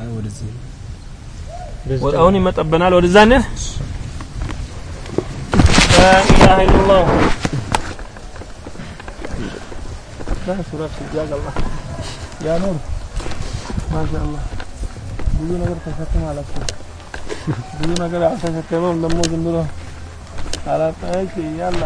አይ ወደዚህ አሁን ይመጣብናል ወደዛ ነህ لا إله إلا الله لا شرف جزاك الله يا نور ما شاء الله ብዙ ነገር ተሸክመሃል እኮ ብዙ ነገር አልተሸከመም ደግሞ ዝም ብሎ አላጣ እሺ ያላ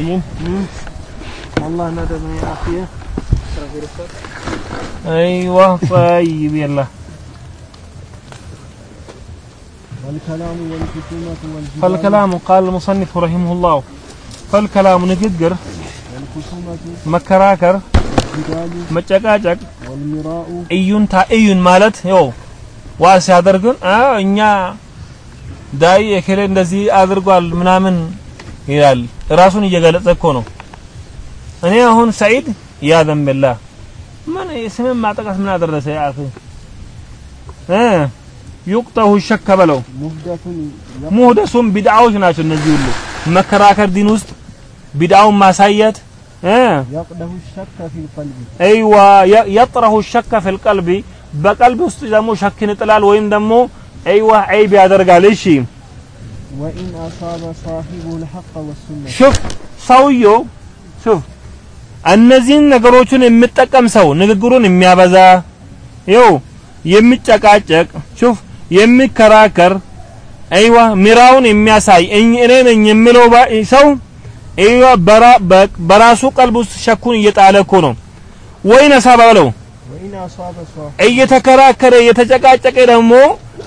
بلايين والله ندم يا اخي ايوه طيب يلا والكلام والخصومة والجدال فالكلام قال المصنف رحمه الله فالكلام نقدر والخصومة መከራከር والجدال መጨቃጨቅ والمراء እዩንታ እዩን ማለት ይኸው ዋ ሲያደርግን አ እኛ ዳይ የከሌ እንደዚህ አድርጓል ምናምን ይላል ራሱን እየገለጸ እኮ ነው እኔ አሁን ሰዒድ ያ ዘንብላ ምን ስምን ማጠቃት ምን አደረሰ ያ አኺ እ ዩቅጠሁ ሸከ በለው محدث يق- ሙህደሱም ቢድዓዎች ናቸው እነዚህ ሁሉ መከራከር ዲን ውስጥ ቢድዓውን ማሳየት እ يقده الشك في القلب አይዋ የ- የጥረሁ ሸከ ፊል ቀልቢ በቀልብ ውስጥ ደግሞ ሸክን ይጥላል ወይም ደግሞ አይዋ ዐይብ ያደርጋል እሺ ወኢን ሰውየው ሽፍ እነዚህን ነገሮችን የምጠቀም ሰው ንግግሩን የሚያበዛ ይው የሚጨቃጨቅ ሽፍ የሚከራከር አይዋ ሚራውን የሚያሳይ እኔ ነኝ የሚለው ሰው አይዋ በራሱ ቀልብ ውስጥ ሸኩን እየጣለ እኮ ነው። ወይን አሳባ በለው እየተከራከረ እየተጨቃጨቀ ደግሞ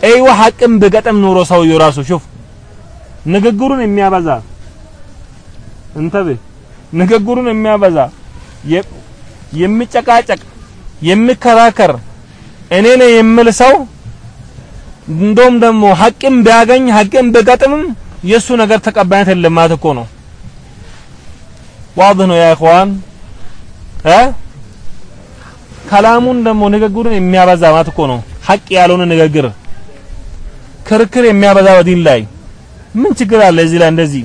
አይዋ ሐቅም ብገጥም ኑሮ ሰውየው ራሱ ሹፍ ንግግሩን የሚያበዛ እንተቤ ንግግሩን የሚያበዛ የሚጨቃጨቅ የሚከራከር እኔ ነኝ የሚል ሰው እንደውም ደግሞ ሐቅም ቢያገኝ ሐቅም ቢገጥምም የእሱ ነገር ተቀባይነት የለም ማለት እኮ ነው። ዋضح ነው ያ ኢኽዋን። እ? ከላሙን ደግሞ ንግግሩን የሚያበዛ ማለት እኮ ነው። ሐቅ ያልሆነ ንግግር ክርክር የሚያበዛ በዲን ላይ ምን ችግር አለ እዚህ ላይ እንደዚህ?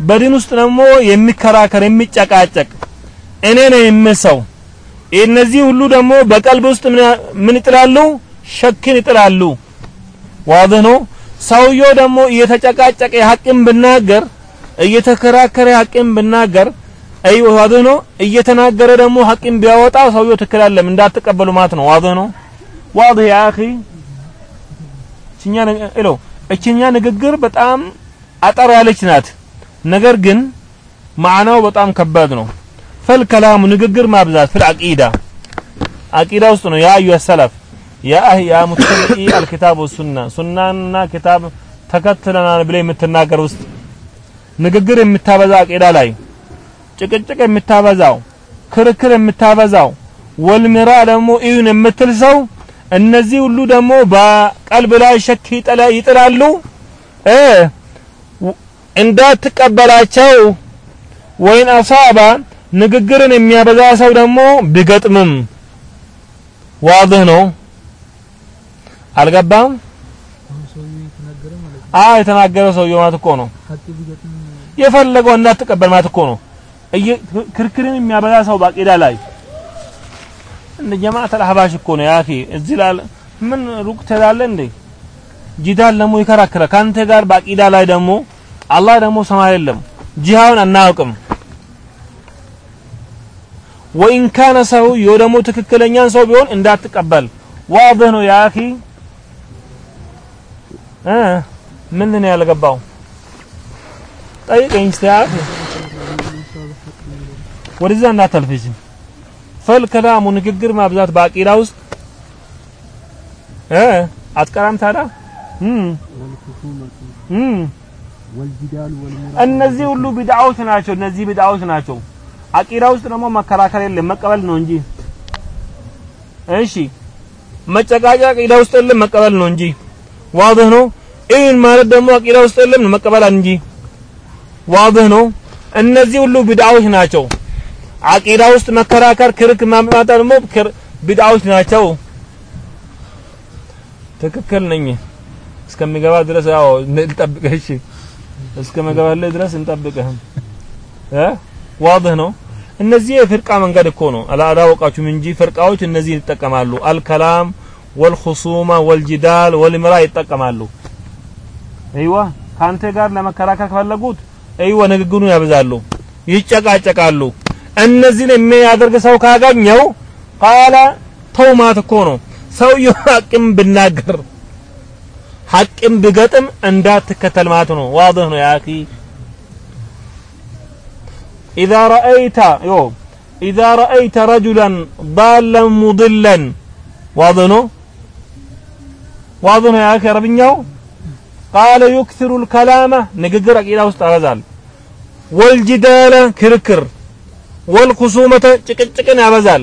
በዲን ውስጥ ደግሞ የሚከራከር የሚጨቃጨቅ እኔ ነው የምሰው። እነዚህ ሁሉ ደግሞ በቀልብ ውስጥ ምን- ይጥላሉ? ሸክን ይጥላሉ። ዋድህ ነው። ሰውየው ደግሞ እየተጨቃጨቀ ሐቅን ብናገር እየተከራከረ ሐቅን ብናገር አይ ዋድህ ነው። እየተናገረ ደግሞ ሐቅን ቢያወጣ ሰውየው ትክክል አይደለም። እንዳትቀበሉ ማለት ነው። ዋድህ ነው። ዋድህ ያ እችኛ እሎ እችኛ ንግግር በጣም አጠር ያለች ናት። ነገር ግን ማዕናው በጣም ከባድ ነው። ፈልከላሙ ንግግር ማብዛት ፍል አቂዳ። አቂዳ ውስጥ ነው። ያ አዩ ሰለፍ ያ አህ ያ ሙተቂ አልኪታብ ወሱና ሱናና ኪታብ ተከትለናል ብለ የምትናገር ውስጥ ንግግር የምታበዛ አቂዳ ላይ ጭቅጭቅ የምታበዛው ክርክር የምታበዛው ወልሚራ ደግሞ እዩን የምትል ሰው እነዚህ ሁሉ ደግሞ በቀልብ ላይ ሸክ ይጥላ- ይጥላሉ? እ እንዳትቀበላቸው። ወይን አሳባ ንግግርን የሚያበዛ ሰው ደግሞ ቢገጥምም። ዋድህ ነው። አልገባም? አ የተናገረው ሰውየው ማለት እኮ ነው። የፈለገው እንዳትቀበል ማለት እኮ ነው። ክርክርን የሚያበዛ ሰው ባቂዳ ላይ እንደ ጀማዓት አልአህባሽ እኮ ነው ያኺ። እዚህ ላይ ምን ሩቅ ትሄዳለህ እንዴ? ጂዳል ደግሞ ይከራከራል። ካንተ ጋር ባቂዳ ላይ ደግሞ አላህ ደግሞ ሰማይ የለም። ጂሃውን አናውቅም። ወኢን ካነ ሰውየው ደግሞ ትክክለኛን ሰው ቢሆን እንዳትቀበል። ዋድህ ነው እ? ምን ነው ያልገባው? ጠይቀኝ እስቲ ወደዛ እንዳታልፈሽ ፈልከላሙ ንግግር ማብዛት በአቂዳ ውስጥ እ አትቀራም ታዲያ እነዚህ ሁሉ ቢድዓዎች ናቸው። እነዚህ ቢድዓዎች ናቸው። አቂዳ ውስጥ ደግሞ መከራከር የለም መቀበል ነው እንጂ። እሺ መጨቃጫ አቂዳ ውስጥ የለም መቀበል ነው እንጂ። واضح ነው። ኢን ማለት ደግሞ አቂዳ ውስጥ የለም መቀበል እንጂ። واضح ነው። እነዚህ ሁሉ ቢድዓዎች ናቸው። አቂዳ ውስጥ መከራከር ክርክ ማምጣት ደግሞ ክር- ቢድዓዎች ናቸው። ትክክል ነኝ። እስከሚገባ ድረስ ያው እንጠብቅህ። እሺ እስከመገባለህ ድረስ እንጠብቅህ። እ? ዋضح ነው። እነዚህ የፍርቃ መንገድ እኮ ነው። አላወቃችሁም እንጂ ፍርቃዎች እነዚህ ይጠቀማሉ። አልከላም ወልኹሱማ ወልጂዳል ወልምራ ይጠቀማሉ። አይዋ ካንተ ጋር ለመከራከር ከፈለጉት አይዋ ንግግሩን ያበዛሉ ይጨቃጨቃሉ እነዚህን የሚያደርግ ሰው ካገኘው ቃለ ተውማት እኮ ነው ሰውየው ሐቅም ብናገር ሐቅም ብገጥም እንዳትከተል ማለት ነው ዋضህ ነው ያኪ إذا رأيت يو إذا رأيت رجلا ضالا مضلا واضح نو واضح نو يا أخي ربنيو قال يكثر الكلام نقدر إلى وسط الرزال والجدال كركر ወል ወልኩሱመተ ጭቅጭቅን ያበዛል።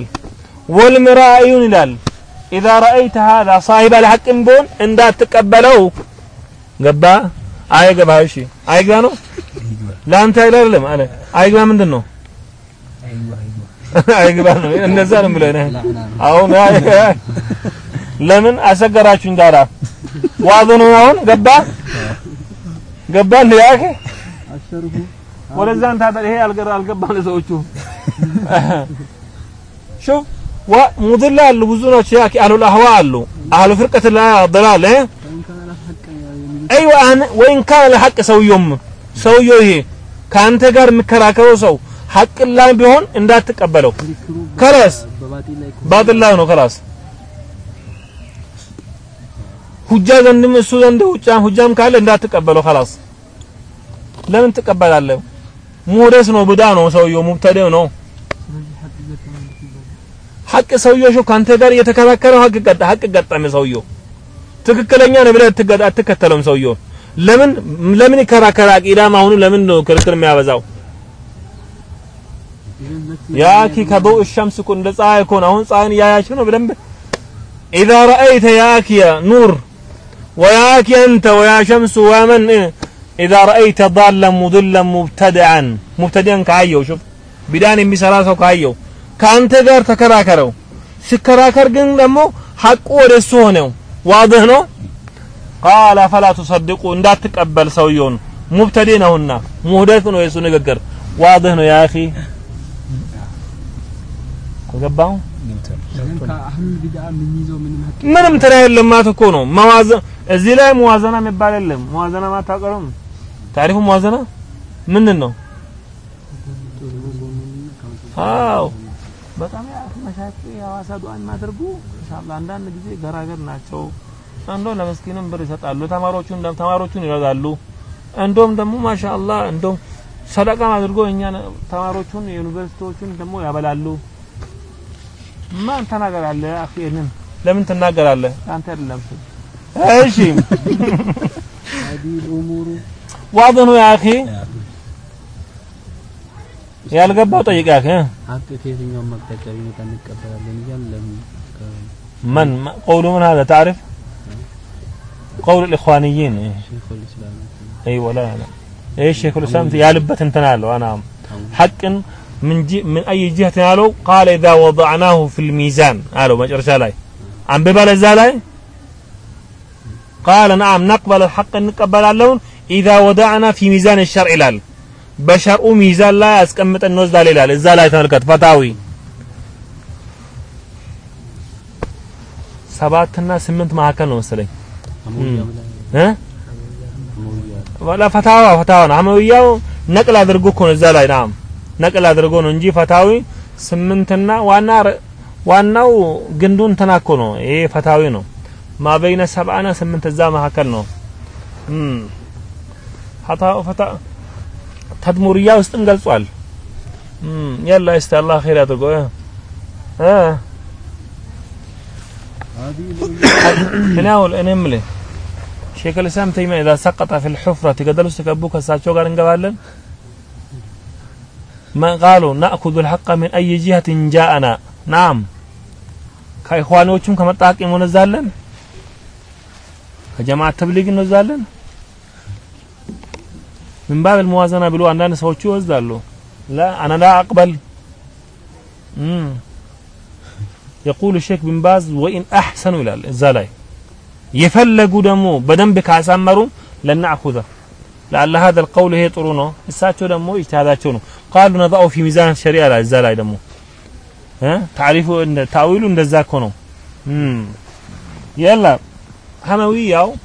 ወል ምራአዩን ይላል። ኢዛ ረአይተ ሃዛ ሳሂብ አልሐቅም ቢሆን እንዳትቀበለው። ገባ? አይገባ። እሺ አይግባ ነው? ለአንተ አይል አይደለም አለ። አይግባ ምንድን ነው አይግባ ነው። እንደዛ ነው ብለ አሁን ለምን አሰገራችሁኝ ጋራ ዋዞ አሁን? ገባ? ገባ እንደ ያከ ወደዛ እንታ ይሄ አልገባ ለሰዎቹ። شوف ومضل አሉ ብዙ ናቸው ያኪ አህሉል አህዋ አሉ አህሉ ፍርቀት ላ ضلال እ فإن كان الحق يعني አይዋ አን ወይን ካን ለሐቅ ሰውየውም ሰውየው ይሄ ከአንተ ጋር የሚከራከረው ሰው ሐቅ ላይ ቢሆን እንዳትቀበለው ክርክሩ ከላስ በባጢል ላይ ከሆነ ባጥል ላይ ነው ከላስ ሁጃ ዘንድም እሱ ዘንድ ሁጃ ሁጃም ካለ እንዳትቀበለው ከላስ ለምን ትቀበላለህ ሞደስ ነው፣ ብዳ ነው። ሰውየው ሙብተዲዕ ነው። ሐቅ ሰውየው እኮ አንተ ጋር እየተከራከረው ሀቅ ቀጣ ሐቅ ገጠመ። ሰውየው ትክክለኛ ነው ብለህ አትከተለውም። ሰውየው ለምን ለምን ይከራከራ? አቂዳም አሁኑ ለምን ነው ክርክር የሚያበዛው? ያኪ ከበው ሸምስ እኮ እንደ ፀሐይ እኮ ነው። አሁን ፀሐይን እያያች ነው በደንብ إذا رأيت يا أكيا نور ويا أكيا أنت ويا شمس ኢዛ ረአይተ ዳለን ሙድለን ሙብተድአን ሙብተድአን ካየው ሹፍ ቢዳን የሚሰራ ሰው ካየው ከአንተ ጋር ተከራከረው። ሲከራከር ግን ደግሞ ሐቁ ወደ እሱ ሆነው ዋድህ ነው። ቃለ ፈላ ቱሰድቁ እንዳትቀበል ሰውየውን ሙብተዴ ነውና ሙህደት ነው የሱ ንግግር ዋድህ ነው። ያ ምንም ተራ የለም ማለት እኮ ነው። መዋዘ እዚህ ላይ መዋዘና የሚባል የለም። መዋዘና ማታቀረም ታሪፉ ሙዋዘና ምን ነው? አዎ በጣም መሻቂ የሐዋሳ ዱዓን ማድረጉ ኢንሻአላህ አንዳንድ ጊዜ ገራገር ናቸው። አንዶ ለመስኪንም ብር ይሰጣሉ። ተማሪዎቹን እንደም ተማሪዎቹን ይረዳሉ። እንደውም ደግሞ ማሻአላህ እንደውም ሰደቃም አድርጎ እኛ ተማሪዎቹን የዩኒቨርሲቲዎቹን ደግሞ ያበላሉ። ማን ተናገራለህ? አኺንን ለምን ትናገራለህ? አንተ አይደለም እሺ አዲል ኡሙሩ واضح يا أخي؟ يا ጠይቅ طيب يا أخي من قول من؟ هذا تعرف؟ قول الإخوانيين إيه. شيخ الإسلام. أيوة لا لا. إيش شيخ الإسلام يا لبة تنالوا أنا حق من جي من أي جهة تنالوا؟ قال إذا وضعناه في الميزان. قالوا ما جرش علي عم ببال الزالي قال نعم نقبل الحق نقبل اللون. ኢዛ ወዳዕና ፊ ሚዛን ሸር ይላል። በሸርኡ ሚዛን ላይ አስቀምጠን እንወስዳል ይላል። እዛ ላይ ተመልከት ፈታዊ ሰባትና ስምንት መካከል ነው መሰለኝ እ ወላ ፈታዋ ፈታዋ ነው አመውያው ነቅል አድርጎ እኮ ነው እዛ ላይ ናም ነቅል አድርጎ ነው እንጂ ፈታዊ ስምንትና ዋና ዋናው ግንዱን ተናኮ ነው። ይሄ ፈታዊ ነው። ማበይነ ሰብአና ስምንት እዛ መካከል ነው። ተድሙርያ ውስጥም ገልጿል እም የላ እስቲ አላህ ኸይር አድርጎ እ እ هذه الأمور እኔ አሁን እኔ የምልህ ሼክ ልሳም ተይሚያ ኢዛ ሰቀጠ ፊ ልሑፍረት ገደል ውስጥ ከቡ ከእሳቸው ጋር እንገባለን ما قالوا نأخذ الحق من أي جهة جاءنا نعم ከኢኽዋኖቹም ከመጣ ሐቅ እንወዛለን ከጀማዓት ተብሊግ እንወዛለን من باب الموازنة بلو عندنا سوتشو ازدالو لا أنا لا أقبل. مم. يقول الشيخ بن باز وإن أحسنوا إلى الزالي يفلقوا دمو بدم بك عسامروا لن نأخذه. لعل هذا القول هي ترونه الساتشو دمو إجتهاداتشو قالوا نضعوا في ميزان الشريعة لا الزالي دمو. ها؟ تعريفوا إن تاويلوا إن الزاكونو يلا. حموي ياو.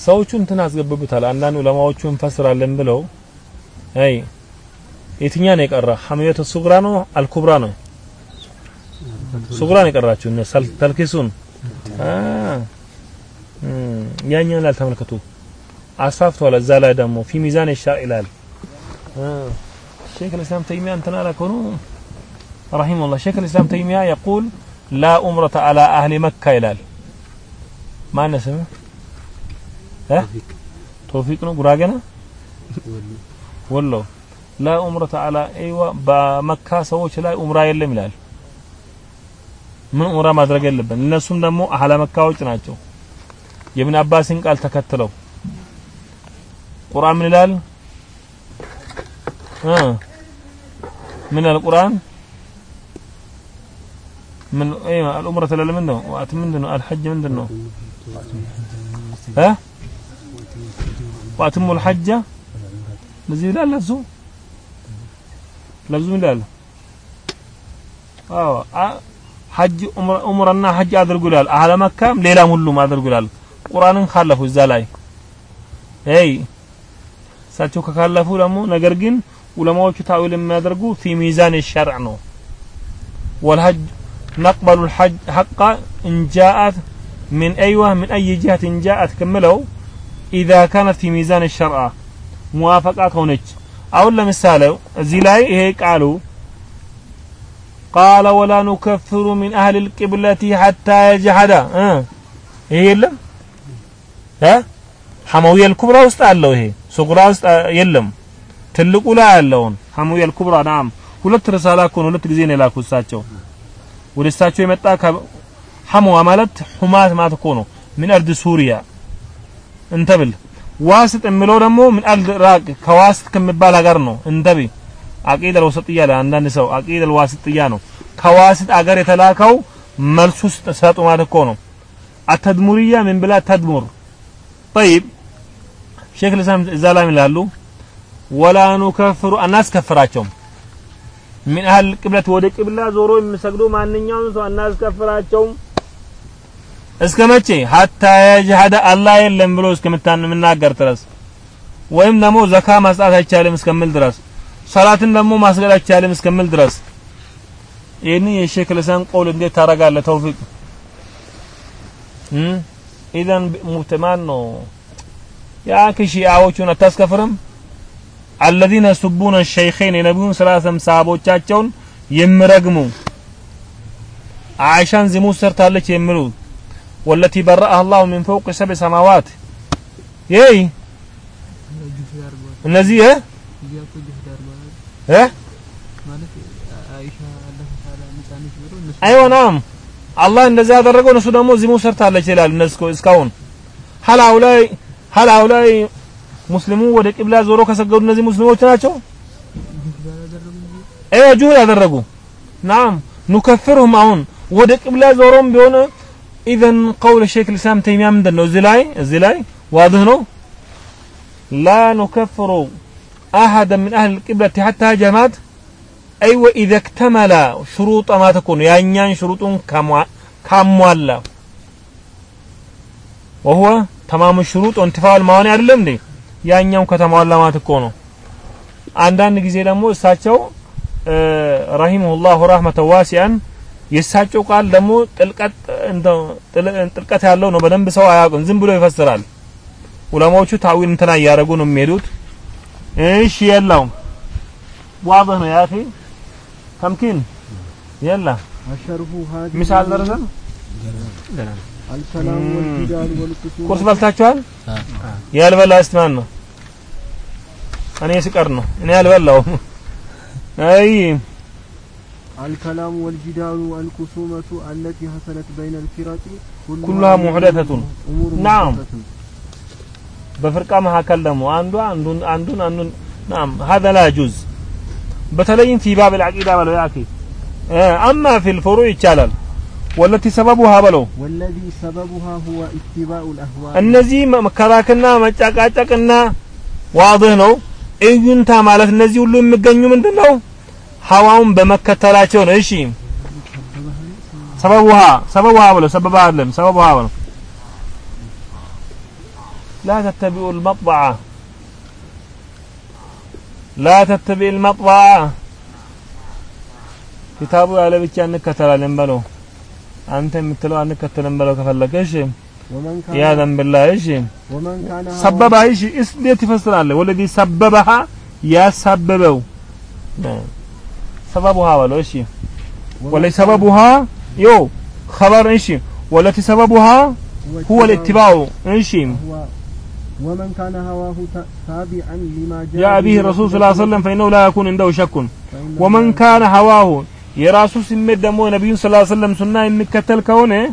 ሰዎቹ እንትን አስገብቡታል። አንዳንድ ዑለማዎቹ እንፈስራለን ብለው። አይ የትኛ ነው የቀራ ሐሚየቱ ሱግራ ነው? አልኩብራ ነው? ሱግራ ነው የቀራችሁ እነ ተልኪሱን? ያኛውን ላልተመልከቱ አስፋፍቷል። እዛ ላይ ደግሞ ፊ ሚዛን ይሻ ይላል። ሼክ ልእስላም ተይሚያ እንትን አላከሆኑ ረሂመሁላህ ሼክ ልእስላም ተይሚያ የቁል ላ ኡምረተ አላ አህሊ መካ ይላል። ማነስም ስም እ توفيق ነው ጉራጌ ነው ወሎ ላ ኡምረተ አላ አይዋ በመካ ሰዎች ላይ ኡምራ የለም ይላል ምን ኡምራ ማድረግ የለብን እነሱም ደግሞ አህለ መካዎች ናቸው የብን አባስን ቃል ተከትለው ቁርአን ምን ይላል እ ምን القرآن من ايوه العمرة لا من ነው ወአት ምንድን ነው الحج ምንድን ነው እ واتموا الحج ለዚህ ይላል ለብዙ ለብዙ ይላል አዎ ሐጅ ዑምራና ሐጅ አድርጉ ይላል አህለ መካም ሌላም ሁሉም አድርጉ ይላል ቁርአንን ካለፉ እዛ ላይ አይ እሳቸው ከካለፉ ደግሞ ነገር ግን ዑለማዎቹ ታዊል የሚያደርጉ ፊ ሚዛን الشرع ነው والحج نقبل الحج حق إن جاءت من أيوة من أي جهة جاءت كملوا ኢዛ ካነት ፊ ሚዛን ሸርአ ሙዋፈቃ ከሆነች አሁን ለምሳሌ እዚህ ላይ ይሄ ቃሉ ቃለ ወላ ኑከፍሩ ሚን አህል ልቅብለቲ ሐታ የጅሐዳ ይሄ የለም ሐማዊያ ልኩብራ ውስጥ አለው ይሄ ሱጉራ ውስጥ የለም ትልቁ ላይ ያለውን ሐማዊያ ልኩብራ ናም ሁለት ርሳላ እኮ ሁለት ጊዜ ነው የላኩ እሳቸው. ወደ እሳቸው የመጣ ሐማዋ ማለት ሁማት ማለት እኮ ነው። ምን አርድ ሱሪያ? እንተብል ዋስጥ የሚለው ደግሞ ምን አል ራቅ ከዋስጥ ከሚባል ሀገር ነው እንተቢ አቂደል ወሰጥያ ለአንዳንድ ሰው አቂደል ዋስጥያ ነው ከዋስጥ አገር የተላከው መልሱ ውስጥ ሰጡ ማለት እኮ ነው አተድሙርያ ምን ብላ ተድሙር طيب ሼክ ልሳም እዛ ላይ ይላሉ ወላ ኑከፍሩ አናስከፍራቸውም ምን አህል ቅብለት ወደ ቅብላ ዞሮ የሚሰግዱ ማንኛውም ሰው አናስከፍራቸውም እስከ መቼ? ሀታ የጅሃደ አላህ የለም ብሎ እስከምታን የምናገር ድረስ ወይም ደግሞ ዘካ ማስጣት አይቻልም እስከምል ድረስ ሰላትን ደግሞ ማስገድ አይቻልም እስከምል ድረስ። ይህን የሼክ ልሳን ቆል እንዴት ታረጋለህ ተውፊቅ። ኢዘን ሙብተማን ነው። ያ ሺዓዎቹን አታስከፍርም? አለዚነ የሱቡነ ሸይኸይን የነቢዩን ሰላሰም ሰሃቦቻቸውን የሚረግሙ አይሻን ዝሙት ሰርታለች የሚሉ ወለቲ በረአህ አላሁ ሚን ፈውቅ ሰብዕ ሰማዋት። ይይ እነዚህ እ እ አይዋ ናም አላህ እንደዛ ያደረገው እነሱ ደግሞ ዝሙት ሰርታለች ይላል እነሱ እስካሁን። ሀል አውላይ ሀል አውላይ ሙስሊሙ ወደ ቂብላ ዞሮ ከሰገዱ እነዚህ ሙስሊሞች ናቸው? አይ ጁህ ያደረጉ። ናም ኑከፍርሁም አሁን ወደ ቂብላ ዞሮም ቢሆን ኢዘን ቀውል ሼክ ልሳም ተይሚያ ምንድን ነው እዚህ ላይ እዚህ ላይ ዋድህ ነው ላ ኑከፍሩ አሀደ ምን አህል ቅብለት ሐታ ጀማት አይወ ኢዘ እክተመለ ሽሩጠ ማለት እኮ ነው ያኛን ሽሩጡን ካሟላ ወሁወ ተማሙ ሽሩጥ ወንትፋል ማዋኒ አይደለም እንዴ ያኛውን ከተሟላ ማለት እኮ ነው አንዳንድ ጊዜ ደግሞ እሳቸው ረሂመሁላሁ ረህመተ ዋሲያን የእሳቸው ቃል ደግሞ ጥልቀት ጥልቀት ያለው ነው። በደንብ ሰው አያውቅም፣ ዝም ብሎ ይፈስራል። ዑለማዎቹ ታዊል እንትና እያደረጉ ነው የሚሄዱት። እሺ የለውም ዋضح ነው ያኺ ተምኪን? የላ አሸርሁ ሀዲ ሚሳል ደረሰን ቁርስ በልታችኋል? ያልበላ እስማን ነው። እኔ ስቀር ነው። እኔ ያልበላው አይ الكلام والجدال والكسومة التي حصلت بين الفرق كلها محدثة نعم. بفرقة ما هكلموا عندو عندو عندو عندو نعم. هذا لا يجوز. بتلين في باب العقيدة ولو يعكي آه، أما في الفروع تشالل والتي سببها بلو. والذي سببها هو اتباع الأهواء النزي مكراكنا متشاكاتكنا واضحنا نو إيه انت النزي ولو مجنو من دلو؟ ሀዋውን በመከተላቸው ነው እሺ ሰበቡሃ ሰበቡሃ በለው ሰበባ አይደለም ሰበቡሃ በለው لا تتبعوا المطبعة لا تتبع المطبعة كتابه ያለ ብቻ እንከተላለን በለው አንተ የምትለው አንከተልም በለው ከፈለገ እሺ ومن ያ كان ዘንብላ እሺ ومن كان ሰበባ እሺ እስ እንዴት ይፈስራል ወለዚ ሰበበሃ ያሳበበው سببها ولا شيء ولا سببها؟ يو خبر إيشي ولا سببها؟ هو الاتباع. إيشي ومن كان هواه تابعا لما جاء, يا به الرسول صلى الله عليه وسلم فإنه لا يكون عنده شك. ومن كان هواه يا رسول سمد دمو نبي صلى الله عليه وسلم سنة إن كتل كونه.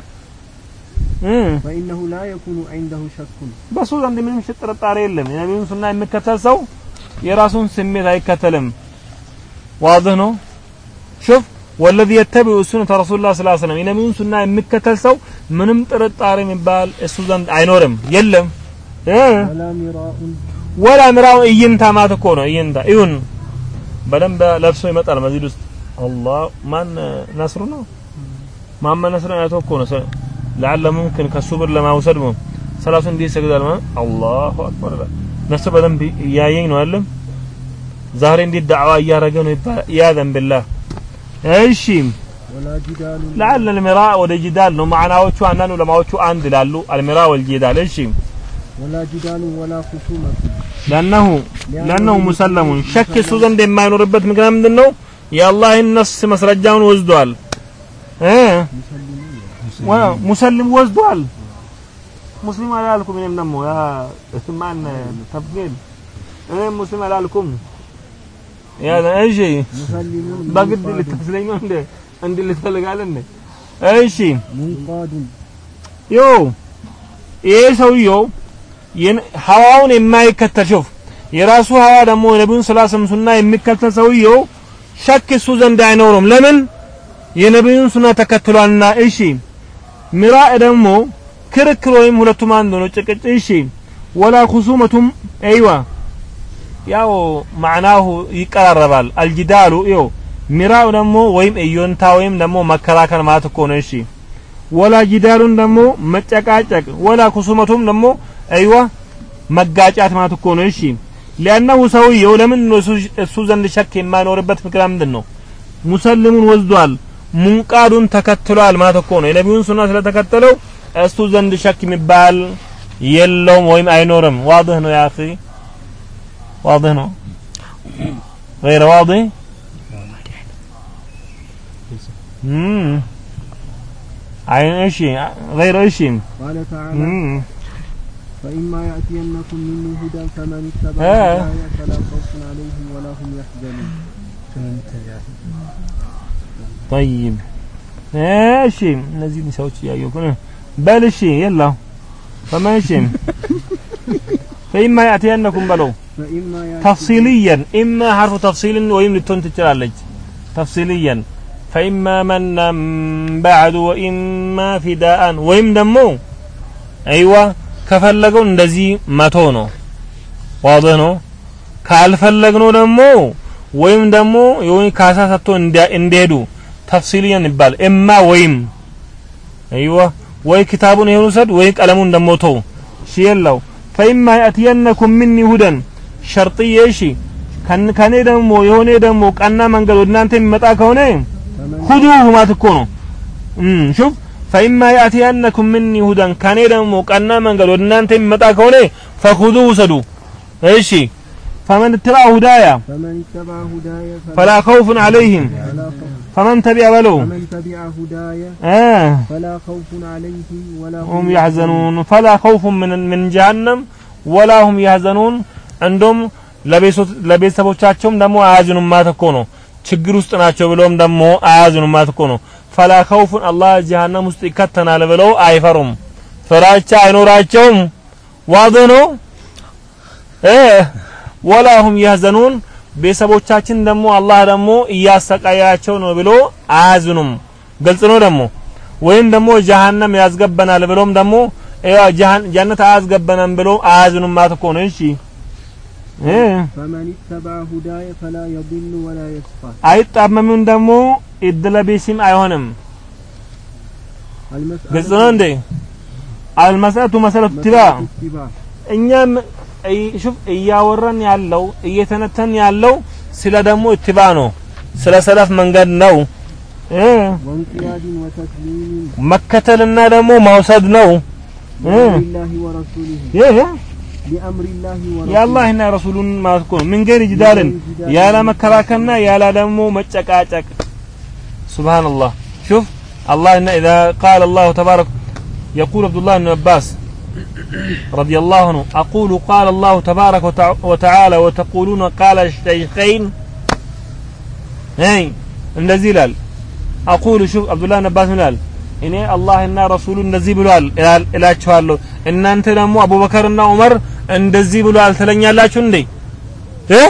إيه. فإنه لا يكون عنده شك. بس عند من مش ترطار يلم. يعني نبي سنة إن كتل سو يا رسول سمد هاي كتلم. واضح نو؟ ሹፍ ወለዚ የተቢዑ ሱነተ ረሱል ላ ስላ ሰለም የነቢዩን ሱና የሚከተል ሰው ምንም ጥርጣሬ የሚባል እሱ ዘንድ አይኖርም የለም እ ولا مراء ወላ ምራው እይንታ ማለት እኮ ነው እይንታ ይሁን በደንብ ለብሶ ይመጣል መዚድ ውስጥ አላህ ማን ነስሩ ነው ማማ ነስሩ አይቶ እኮ ነው ሰ- ለዓለ ሙምኪን ከሱ ብር ለማውሰድ ነው ሰላቱ እንዲህ ይሰግዳል ማለት አላሁ አክበር ይላል ነሱ በደንብ እያየኝ ነው አይደለም ዛሬ እንዲህ ዳዕዋ እያደረገ ነው ይባላል ያዘን ቢላህ ايشيم لعل المراء والجدال. لو معناه شو انانو لما هو شو أند لالو المراء والجدال. ايشيم ولا جدال ولا خصومة. لأنه لأنه مسلم. شك سوزن دي ما ينربت مكان من النو يا الله النص مسرجان وزدوال. إيه مسلم وزدوال. مسلم على لكم من النمو. يا ثمان تبقيل إيه مسلم على لكم ያለ እሺ፣ በግድ ልትከስለኝ ነው እንዴ? እንዲህ ልትፈልጋለህ እሺ፣ ይኸው ይሄ ሰውዬው ሀዋውን የማይከተል ሾፍ የራሱ ሀዋ ደግሞ የነብዩን ሰለላሁ ሱና የሚከተል ሰውዬው ሸክ እሱ ዘንድ አይኖርም። ለምን? የነብዩን ሱና ተከትሏልና። እሺ፣ ምራእ ደግሞ ክርክር ወይም ሁለቱም አንድ ነው፣ ጭቅጭቅ። እሺ፣ ወላ ኹሱመቱም አይዋ ያው ማዕናሁ ይቀራረባል። አልጅዳሉ ይው ሚራኡ ደግሞ ወይም እዮንታ ወይም ደግሞ መከራከር ማለት እኮ ነው። እሺ ወላ ጂዳሉን ደግሞ መጨቃጨቅ ወላ ኩሱመቱም ደግሞ አይዋ መጋጫት ማለት እኮ ነው። እሺ ሊያነሁ ሰውየው ለምን እሱ- ዘንድ ሸክ የማይኖርበት ምክንያት ምንድን ነው ሙሰልሙን ወስዷል ሙንቃዱን ተከትሏል ማለት እኮ ነው። የነቢዩን ሱና ስለተከተለው እሱ ዘንድ ሸክ የሚባል የለውም ወይም አይኖርም። ዋضህ ነው ያ واضح؟ نو غير واضح؟ امم عين إيش؟ غير إيش؟ قال تعالى. فإما يأتينكم مني هدى فمن اتبع آه. هدايا فلا خوف عليهم ولا هم يحزنون. طيب. إيش؟ نزيد نسوي شيء أيوه بل شيء يلا. فما شيء فإما يأتينكم بلو. ተፍሲልየን ኢማ ሐርፉ ተፍሲልን ወይም ልትሆን ትችላለች። ተፍሲልየን ፈኢማ መናን ባዕዱ ወኢማ ፊዳአን ወይም ደግሞ አይዋ ከፈለገው እንደዚህ መቶ ነው ዋضህ ነው። ካልፈለግነው ደግሞ ወይም ደግሞ የሆነ ካሳ ሰጥቶ እንዲሄዱ ተፍሲልየን ይባል። እማ ወይም አይዋ ወይ ኪታቡን ይሁን ውሰድ ወይ ቀለሙን ደሞ ተው ሲየላው ፈኢማ ያእትየነኩም ሚኒ ሁደን ሸርጥዬ እሺ ከን- ከኔ ደግሞ የሆነ ደግሞ ቀና መንገድ ወደ እናንተ የሚመጣ ከሆነ فمن ሁዱሁ ማለት እኮ ነው እም ሹፍ ፈኢማ ያእትየነኩም ሚኒ ሁደን ከኔ ደግሞ ቀና መንገድ ወደ እናንተ የሚመጣ ከሆነ ፈኹዙ ውሰዱ እሺ ፈመን ትባ ሁዳያ فمن اتبع هداي ፈላ ኸውፉን ዐለይህም فلا خوف ፈመን ተቢዐ በለው فمن تبع هداي አ فلا خوف عليه ولا هم يحزنون فلا خوف من من جهنم ولا هم يحزنون እንደውም ለቤተሰቦቻቸውም ደግሞ አያዝኑም እኮ ነው። ችግር ውስጥ ናቸው ብለውም ደግሞ አያዝኑም እኮ ነው። ፈላ ኸውፉን አላህ ጀሃነም ውስጥ ይከተናል ብለው አይፈሩም። ፍራቻ አይኖራቸውም። ዋض ነው? እ ወላ ሁም ያህዘኑን ቤተሰቦቻችን ደግሞ አላህ ደግሞ እያሰቃያቸው ነው ብሎ አያዝኑም። ግልጽ ነው ደግሞ ወይም ደግሞ ጀሃነም ያስገበናል ብሎም ደግሞ ጀነት አያስገበናም ብሎ አያዝኑም ማለት እኮ ነው። እሺ ፈመን ተባ ሁዳየ ፈላ የድሉ ወላ የስፋ። አይጣመምም ደግሞ እድለቢስም አይሆንም። ግልጽ ነው እንዴ? አልመስአቱ መሰለቱ ትባ እኛም ሹፍ እያወረን ያለው እየተነተን ያለው ስለ ደግሞ እትባ ነው። ስለ ሰለፍ መንገድ ነው። መከተልና ደግሞ ማውሰድ ነው። ይህ لأمر الله ورسوله ይህ لأمر الله ورسوله የአላህና ረሱሉን ማለት እኮ ነው ምን ገር ጅዳልን ያለ መከራከርና ያለ ደግሞ መጨቃጨቅ ሱብሃንአላህ شوف الله إن إذا قال الله تبارك يقول عبد الله بن عباس رضي الله عنه أقول قال الله تبارك وتع- وتعالى وتقولون قال الشيخين هي እንደዚህ ይላል አቁሉ ሹፍ አብዱላህ ብን አባስ ምን ይላል እኔ አላህና ረሱሉ እንደዚህ ብሏል እላል- እላችኋለሁ እናንተ ደግሞ አቡበከርና ዑመር እንደዚህ ብሏል ትለኛላችሁ እንዴ እ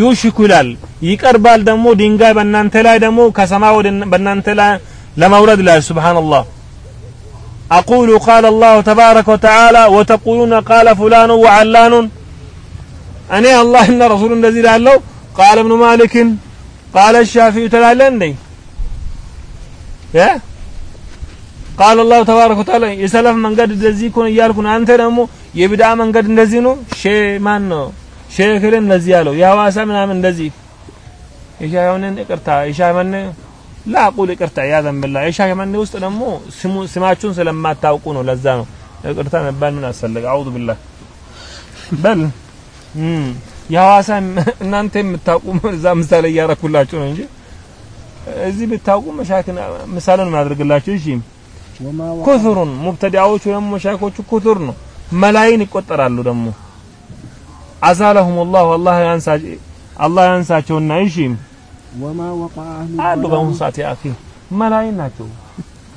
ዩሽኩ ይላል ይቀርባል ደግሞ ድንጋይ በእናንተ ላይ ደግሞ ከሰማይ ወደ በእናንተ ላይ ለመውረድ ይላል ሱብሃንአላህ أقول قال الله تبارك وتعالى وتقولون قال فلان وعلان أنا الله إن رسول الذي له قال ابن مالك قال الشافعي تلالن دي يا قال الله تبارك وتعالى የሰለፍ መንገድ እንደዚህ እኮ ነው እያልኩ ነው አንተ የቢዳ መንገድ እንደዚህ ነው። ሼህ ማን ነው ሼህልን እንደዚህ ያለው የሐዋሳ ምናምን እንደዚህ የሻይማንን ይቅርታ የሻይማን ላቁል ይቅርታ ያዘምላ የሻይማን ውስጥ ደግሞ ስማችሁን ስለማታውቁ ነው። ለዛ ነው ይቅርታ መባል ምን አስፈልግ። አውዱ ቢላህ በል የሐዋሳ እናንተ የምታውቁ እዛ ምሳሌ እያረኩላችሁ ነው እንጂ እዚህ ብታውቁ መሻክን ምሳሌ ነው የማደርግላችሁ። እሺ ኩፍሩን ሙብተዲያዎቹ ደግሞ መሻኮቹ ኩቱር ነው መላይን ይቆጠራሉ ደግሞ። አዛለሁም ላሁ አላህ ያንሳቸውና እሺ። አሉ በአሁኑ ሰዓት የአኺ መላይን ናቸው።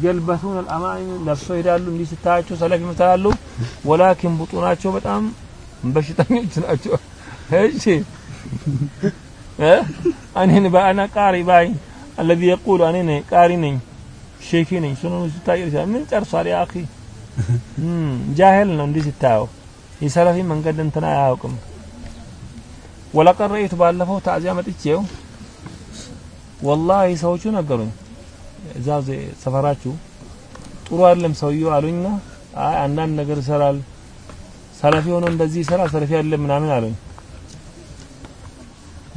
የልበሱን አልአማኒ ለብሰው ይሄዳሉ። እንዲህ ስታያቸው ሰለፍ ይመስላሉ ወላኪን ቡጡ ናቸው። በጣም በሽተኞች ናቸው። እሺ። እኔን በአና ቃሪ ባይ አለዚ የቁሉ እኔ ቃሪ ነኝ ሼኪ ነኝ። ስኖ ስታይ ምን ጨርሷል የአኺ ጃሂል ነው እንዲህ ስታየው የሰለፊ መንገድ እንትና አያውቅም ወለቀድ ረእይቱ ባለፈው ታዚያ መጥቼው ወላሂ ሰዎቹ ነገሩኝ እዛ ሰፈራችሁ ጥሩ አይደለም ሰውየው አሉኝና አይ አንዳንድ ነገር ይሰራል ሰለፊ ሆኖ እንደዚህ ይሰራል ሰለፊ አይደለም ምናምን አሉኝ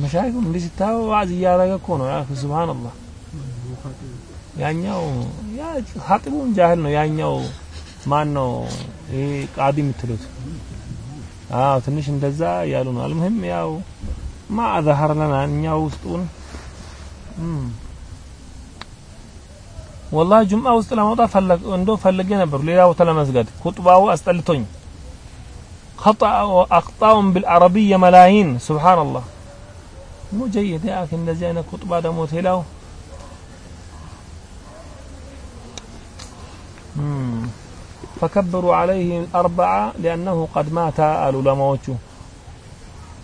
መሻይኹ እንዲህ ስታየው ዋዝ እያደረገ እኮ ነው ያ ሱብሃንአላህ ያኛው ያ ሀጢቡም ጃህል ነው ያኛው ማን ነው ይሄ ቃዲ የምትሉት አዎ ትንሽ እንደዛ ያሉ ነው አልሙሂም ያው ማ አዘሀር ለና እኛው ውስጡን እም። ወላሂ ጁምዓ ውስጥ ለመውጣት ፈለግ እንደው ፈልጌ ነበር ሌላ ቦታ ለመስገድ ኩጥባው አስጠልቶኝ خطأ وأخطاء بالعربية ملايين سبحان الله مو جيد يا أخي እንደዚህ አይነት ኩጥባ ደግሞ ቴላው مم. فكبروا عليه الأربعة لأنه قد مات قالوا لموتو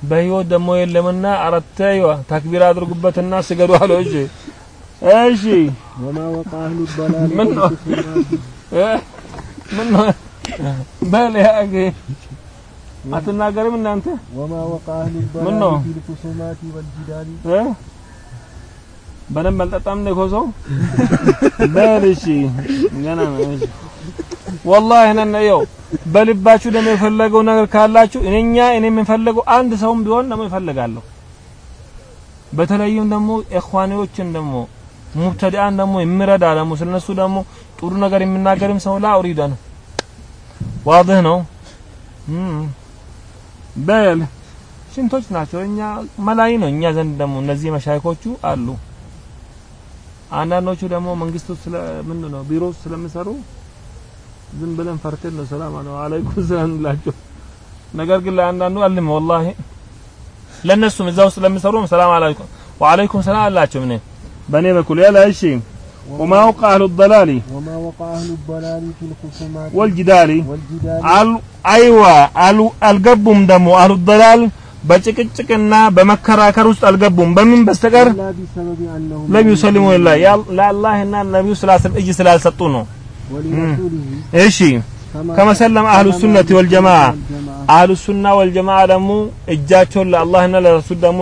በህይወት ደግሞ የለምና አራት አይዋ ተክቢር አድርጉበትና ስገዱ አለው እሺ እሺ وما وقع أهل الضلال من في هو؟ الخصومات እ? ምን ነው በል ያ አጌ አትናገርም እናንተ وما وقع أهل من هو؟ الضلال في الخصومات والجدال እ? በደንብ አልጠጣም ነው ኮሰው በል እሺ ገና ነው እሺ ወላሂ ነን ይኸው በልባችሁ ደግሞ የፈለገው ነገር ካላችሁ እኔኛ እኔ የምፈልገው አንድ ሰውም ቢሆን ደግሞ ይፈልጋለሁ በተለይም ደግሞ ኢኽዋኔዎችን ደግሞ ሙብተዲአን ደግሞ የሚረዳ ደግሞ ስለነሱ ደግሞ ጥሩ ነገር የሚናገርም ሰው ላ ኡሪዱ ነው። ዋድህ ነው። በል ሽንቶች ናቸው። እኛ መላይ ነው። እኛ ዘንድ ደግሞ እነዚህ መሻይኮቹ አሉ። አንዳንዶቹ ደግሞ መንግስቱ ስለ ምንድን ነው ቢሮ ስለሚሰሩ ዝም ብለን ፈርተን ነው ሰላም አለ አለይኩም ሰላም እንላቸው ነገር ግን ለአንዳንዱ አልም ወላሂ ለነሱም እዛው ስለሚሰሩ ሰላም አለይኩም ወአለይኩም ሰላም አላቸው ምን በእኔ በኩል ያለ እሺ وما وقع أهل الضلال وما وقع أهل الضلال في الخصومات والجدال والجدال አሉ አይዋ አሉ አልገቡም ደግሞ አህሉ ደላል በጭቅጭቅና በመከራከር ውስጥ አልገቡም በምን በስተቀር إلا بسبب أنهم ለም ዩሰሊሙ ላ ለአላህና ነቢዩ ስላስል እጅ ስላልሰጡ ነው ولرسوله እሺ ከመሰለም አህሉ ሱነት ወልጀማ አህሉ ሱና ወልጀማ ደግሞ እጃቸውን ለአላህና ለረሱል ደግሞ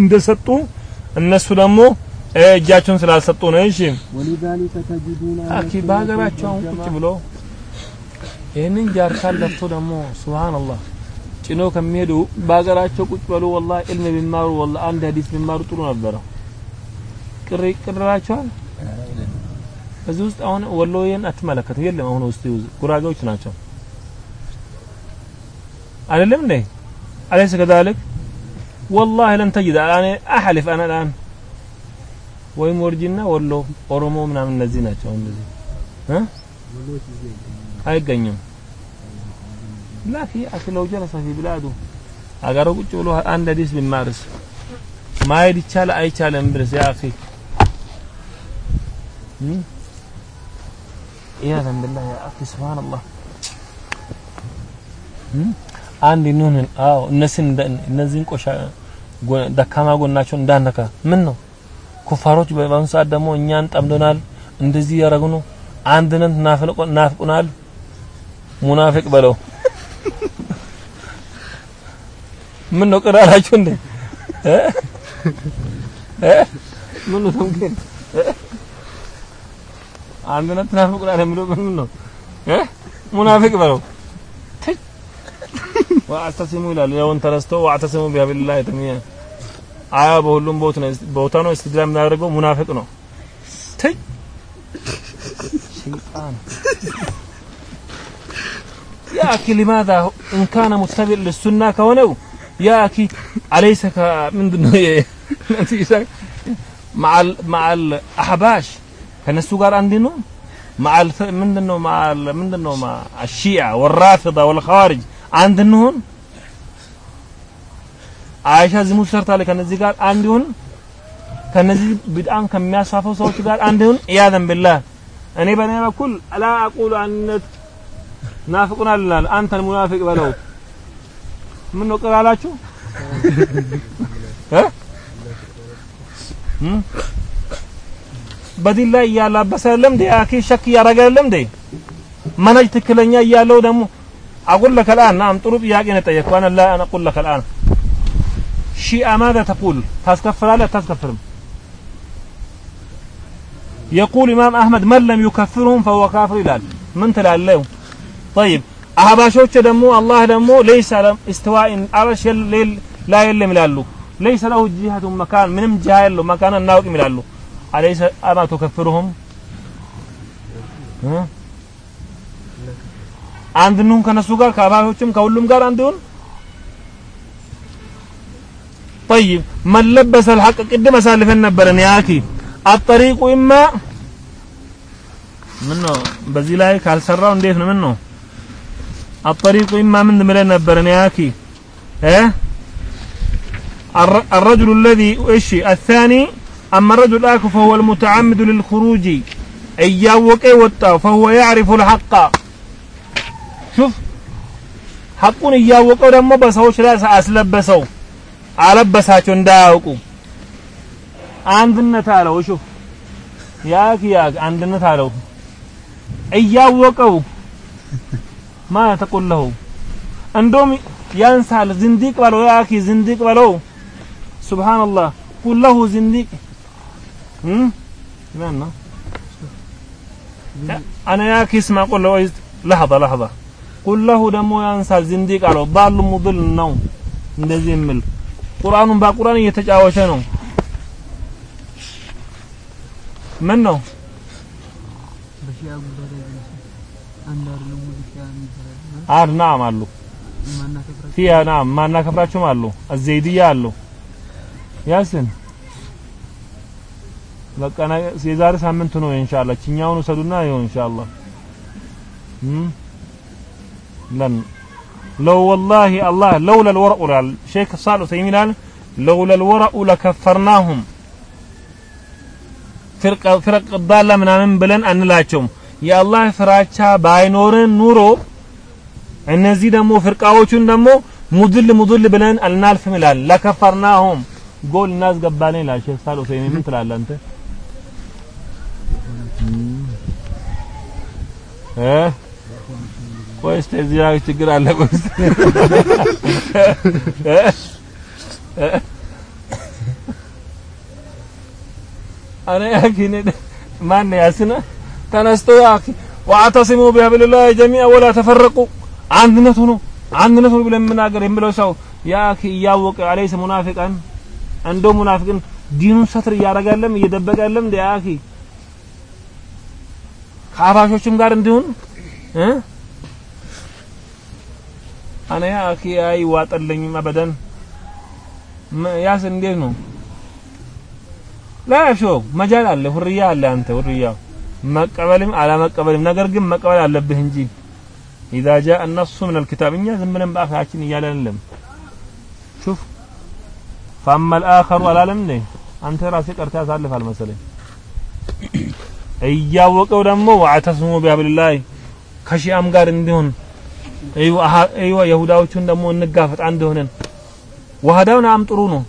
እንደሰጡ እነሱ ደግሞ እጃቸውን ስላልሰጡ ነው። እሺ አኪ በሀገራቸው ቁጭ ብሎ ይህንን ጃርካን ለፍቶ ደግሞ ሱብሃንአላህ ጭኖ ከሚሄዱ በሀገራቸው ቁጭ በሉ ወላ እልም ቢማሩ ወላ አንድ ሀዲስ ቢማሩ ጥሩ ነበረ። ቅር ይቅራቸዋል እዚህ ውስጥ አሁን ወሎዬን አትመለከቱ የለም አሁን ውስጥ ጉራጌዎች ናቸው አይደለም እንዴ أليس كذلك والله لن تجد أنا أحلف أنا الآن ወይም ወርጂና ወሎ ኦሮሞ ምናምን እነዚህ ናቸው እንደዚህ እ አይገኙም ላኪ አኪ ለው ጀለሰ ፊ ብላዱ አገሩ ቁጭ ብሎ አንድ ሀዲስ ቢማርስ ማሄድ ይቻላል አይቻልም ብለስ ያ አኺ ኢያዘን ቢላህ ያ አኺ ሱብሃንአላህ አንድ ይኑን አዎ እነዚህን እነዚህን ቆሻ ደካማ ጎናቸውን እንዳነካ። ምን ነው ኩፋሮች በአሁኑ ሰዓት ደግሞ እኛን ጠምዶናል እንደዚህ ያረግኑ አንድነት ናፍቁናል። ሙናፊቅ በለው። ምን ነው ቅር አላችሁ እንዴ? ምን ነው ተምከን አንድነት ናፍቁናል የሚለው ምን ነው እ? ሙናፊቅ በለው ወአዕተሲሙ ይላል ያውን ተረስቶ ወአዕተሲሙ ቢሀብሊላሂ ተሚያ አያ በሁሉም ቦታ ነው ቦታ ነው እስትድላል የምናደርገው ሙናፊቅ ነው ተይ ሸይጣን يا أخي لماذا إن كان متبع للسنة كونه يا أخي أليس ك من دونه مع ال مع الأحباش كنسو قال عندنا مع الف من دونه مع ال من دونه مع الشيعة والرافضة والخوارج عندنهم አይሻ ዝሙት ሰርታለች ከነዚህ ጋር አንድ ይሁን ከነዚህ ቢድአን ከሚያስፋፈው ሰዎች ጋር አንድ ይሁን ኢያዘን ቢላህ እኔ በእኔ በኩል አላ አቁሉ አንነት ናፍቁናል ይላል አንተን ሙናፊቅ በለው ምን ነው ቅር አላችሁ እ እም? በዲን ላይ እያላበሰ የለም እንዴ አኪ ሸክ እያደረገ የለም እንዴ መነጅ ትክክለኛ እያለው ደግሞ አቁል ለከ الآن نعم ጥሩ ጥያቄ ነው የጠየቅኩህ أنا لا أنا أقول لك الآن ሺአ ماذا تقول ታስከፍላለህ አታስከፍርም يقول إمام أحمد من لم يكفرهم فهو كافر ይላል ምን ትላለህ طيب አህባሾች ደግሞ አላህ ደግሞ ليس على استواء አረሽ لا የለም ይላሉ ليس له جهة مكان ምንም ጅሃ የለው መካን እናውቅም ይላሉ أليس أما تكفرهم እ? አንድ እንሁን ከነሱ ጋር ከአህባሾችም ከሁሉም ጋር አንድ ይሁን طيب من لبس الحق قدم اسالفن ነበረን ያኪ الطريق اما ምን ነው በዚህ ላይ ካልሰራው እንዴት ነው ምን ነው الطريق اما ምን ብለን ነበረን ያኪ እ الر- الرجل الذي ايش الثاني اما الرجل الاخر فهو المتعمد للخروج እያወቀ ወጣው فهو يعرف الحق شوف ሐቁን እያወቀው ደግሞ በሰዎች ላይ አስለበሰው አለበሳቸው እንዳያውቁ አንድነት አለው ሹፍ ያክ ያክ አንድነት አለው እያወቀው ማ ተቆለሁ እንደውም ያንሳል ዝንዲቅ በለው ያኪ ዝንዲቅ በለው ሱብሃንአላህ ኩለሁ ዝንዲቅ እም ማን ነው انا ያኪ اسمع قل له لحظه لحظه قل له ደግሞ ያንሳል ዝንዲቅ አለው ضال مضل ነው እንደዚህ የሚል ቁርአኑን በቁርአን እየተጫወተ ነው ምን ነው በሺያ ጉዳይ ላይ ግን አንድ አይደለም ሙሉ ሺያ የሚባል አድ ናም አሉ ማናከብራቸው ፊያ ናም ማናከብራቸውም አሉ አዘይድያ አሉ ያስን በቃ የዛሬ ሳምንት ነው ኢንሻአላህ። ቺኛውን ሰዱና ይሁን ኢንሻአላህ። ለን ለው ወላሂ አላህ ለውለ ልወረኡ ይላል ሼክ ሳል ዑሰይሚን ይላል ለውለ ልወረኡ ፍርቅ ዳላ ምናምን ብለን አንላቸውም። የአላህ ፍራቻ ባይኖርን ኑሮ እነዚህ ደግሞ ፍርቃዎቹን ደግሞ ሙድል ሙድል ብለን አልናልፍም ይላል። ለከፈርናሁም ጎል እናስገባለን ይላል ሼክ ሳል ዑሰይሚን። ምን ትላለህ አንተ? ቆይ እስኪ እዚህ ላይ ችግር አለ? ቆይ እስኪ እ? እ? እኔ ያኪ ማን ያስነ? ተነስቶ ያኪ። ወአተሲሙ ቢሀብሊላህ ጀሚዓ ወላ ተፈረቁ። አንድነት ሁኑ አንድነት ሁኑ ብለን የምናገር የምለው ሰው ያኪ እያወቀ አለይሰ ሙናፊቀን እንደው ሙናፊቅን ዲኑን ሰትር እያደረገ ያለም እየደበቀ ያለም እንደ ያኪ ከአባሾችም ጋር እንዲሁን እ እኔ ያኪ አይዋጠልኝም አበደን ያስ እንዴት ነው ላ ሾ መጃል አለ ሁርያ አለ አንተ ሁርያ መቀበልም አለመቀበልም ነገር ግን መቀበል አለብህ እንጂ إذا جاء النص من الكتاب እኛ ዝም ብለን በአፋችን እያለንም شوف فأما الآخر አላለም እንዴ አንተ ራስህ ቀርተህ ያሳልፋል መሰለኝ እያወቀው ደግሞ ወአተስሙ ቢሀብሊላህ ከሺአም ጋር እንዲሆን። አይዋ ይሁዳዎቹን ደግሞ እንጋፈጥ አንድ ሆነን። ዋህዳው ናም ጥሩ ነው።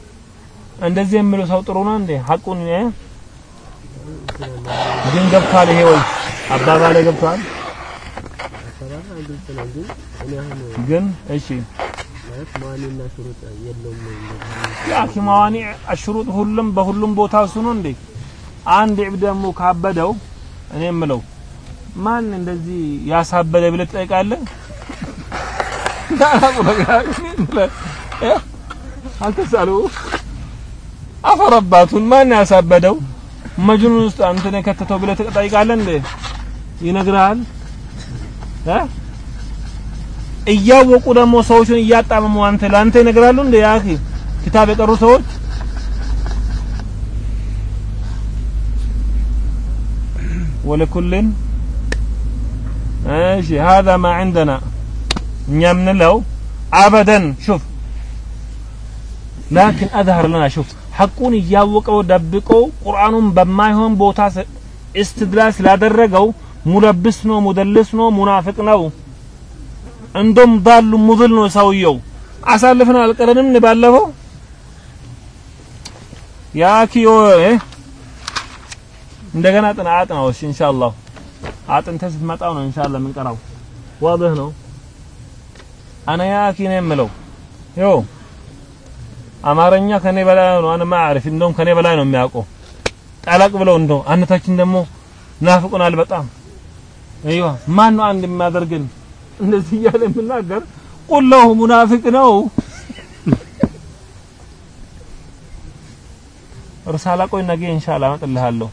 እንደዚህ የሚለው ሰው ጥሩ ነው እንዴ? ሐቁን ግን ገብቷል ይሄ ወይ? አባባሌ ገብቷል? ግን እሺ። ያኪ መዋኒ አሽሩጥ ሁሉም በሁሉም ቦታ እሱ ነው እንዴ አንድ ዕብድ ደግሞ ካበደው እኔ የምለው ማን እንደዚህ ያሳበደ ብለህ ትጠይቃለህ? ታላቁ ነገር እ አልተሳሉ አፈረባቱን ማን ያሳበደው? መጅኑን ውስጥ አንተን የከተተው ብለህ ትጠይቃለህ እንዴ? ይነግርሃል እ? እያወቁ ደግሞ ሰዎችን እያጣመሙ አንተ ለአንተ ይነግራሉ እንዴ? ያኺ ኪታብ የቀሩ ሰዎች ولكل ايش هذا ما عندنا እኛ የምንለው አበደን ሹፍ ላኪን አዝሀር ለና ሹፍ ሐቁን እያወቀው ደብቀው ቁርአኑን በማይሆን ቦታ እስትድላል ስላደረገው ሙለብስ ነው ሙደልስ ነው ሙናፍቅ ነው እንደም ዳሉ ሙድል ነው ሰውየው አሳልፈን አልቀረንም ባለፈው ያኪዮ እንደገና ጥና አጥናው እሺ ኢንሻአላህ። አጥንተህ ስትመጣው ነው ኢንሻአላህ የምንቀራው። ዋضح ነው። አና ያኪ ነው የምለው። ዮ አማርኛ ከኔ በላይ ነው አነ ማዕሪፍ እንደውም ከኔ በላይ ነው የሚያውቀው። ጠለቅ ብለው እንደው አንታችን ደግሞ ናፍቁናል በጣም። አይዋ ማን ነው አንድ የሚያደርግን እንደዚህ እያለ የምናገር ቁለሁ ሙናፊቅ ነው። ርሳላ ቆይ ነገ ኢንሻአላህ አመጣልሃለሁ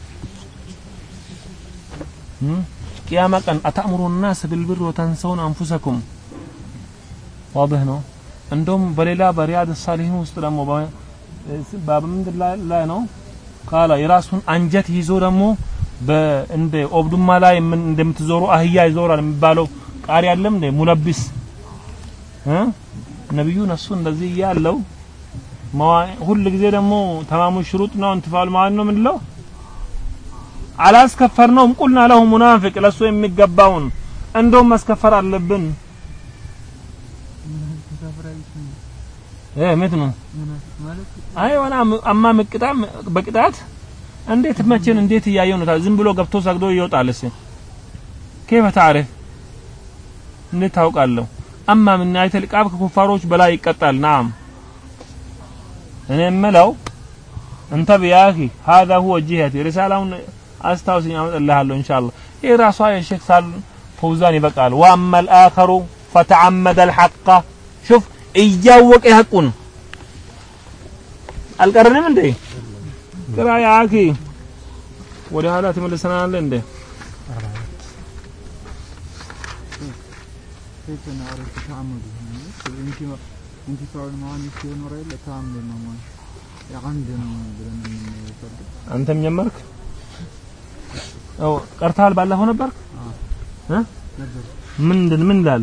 ቅያማ ቀን አታምሩ ናስ ብልብር ወተንሰውን አንፉሰኩም ዋضح ነው እንደውም በሌላ በሪያድ ሳሊሂን ውስጥ ደግሞ በምንድን ላይ ነው ካላ የራሱን አንጀት ይዞ ደግሞ እንደ ኦብዱማ ላይ እንደምትዞሩ አህያ ይዞራል የሚባለው ቃሪ አይደለም እንደ ሙለብስ እ ነብዩ ነሱ እንደዚህ ያለው ሁል ጊዜ ደግሞ ተማሙ ሽሩጥ ነው እንትፋል ማለት ነው አላስከፈር ነውም ቁልና ለሁ ሙናፊቅ ለእሱ የሚገባውን እንደውም ማስከፈር አለብን። ምት ነው? አይ ወላ አማ መቅጣ በቅጣት እንዴት መቼን እንዴት እያየው ነው ዝም ብሎ ገብቶ ሰግዶ ይወጣልስ كيف تعرف እንዴት ታውቃለሁ? አማ ምን አይተል ቃብ ከኩፋሮች በላይ ይቀጣል። ናም እኔ የምለው እንተ ቢያኪ هذا هو جهتي رسالة አስታውስኝ አመጣልሃለሁ ኢንሻአላህ። ይሄ ራሷ የሼክ ሳል ፈውዛን ይበቃል። ወአመል አኸሩ ፈተዓመደ አልሐቀ ሹፍ እያወቀ ሐቁን። አልቀረንም እንዴ? ቅራ ያ ወደ ኋላ ተመልሰናል እንዴ? አንተም ጀመርክ? አው ቀርታል ባለፈው ነበርክ እ نبدأ ምንድን ምን ላል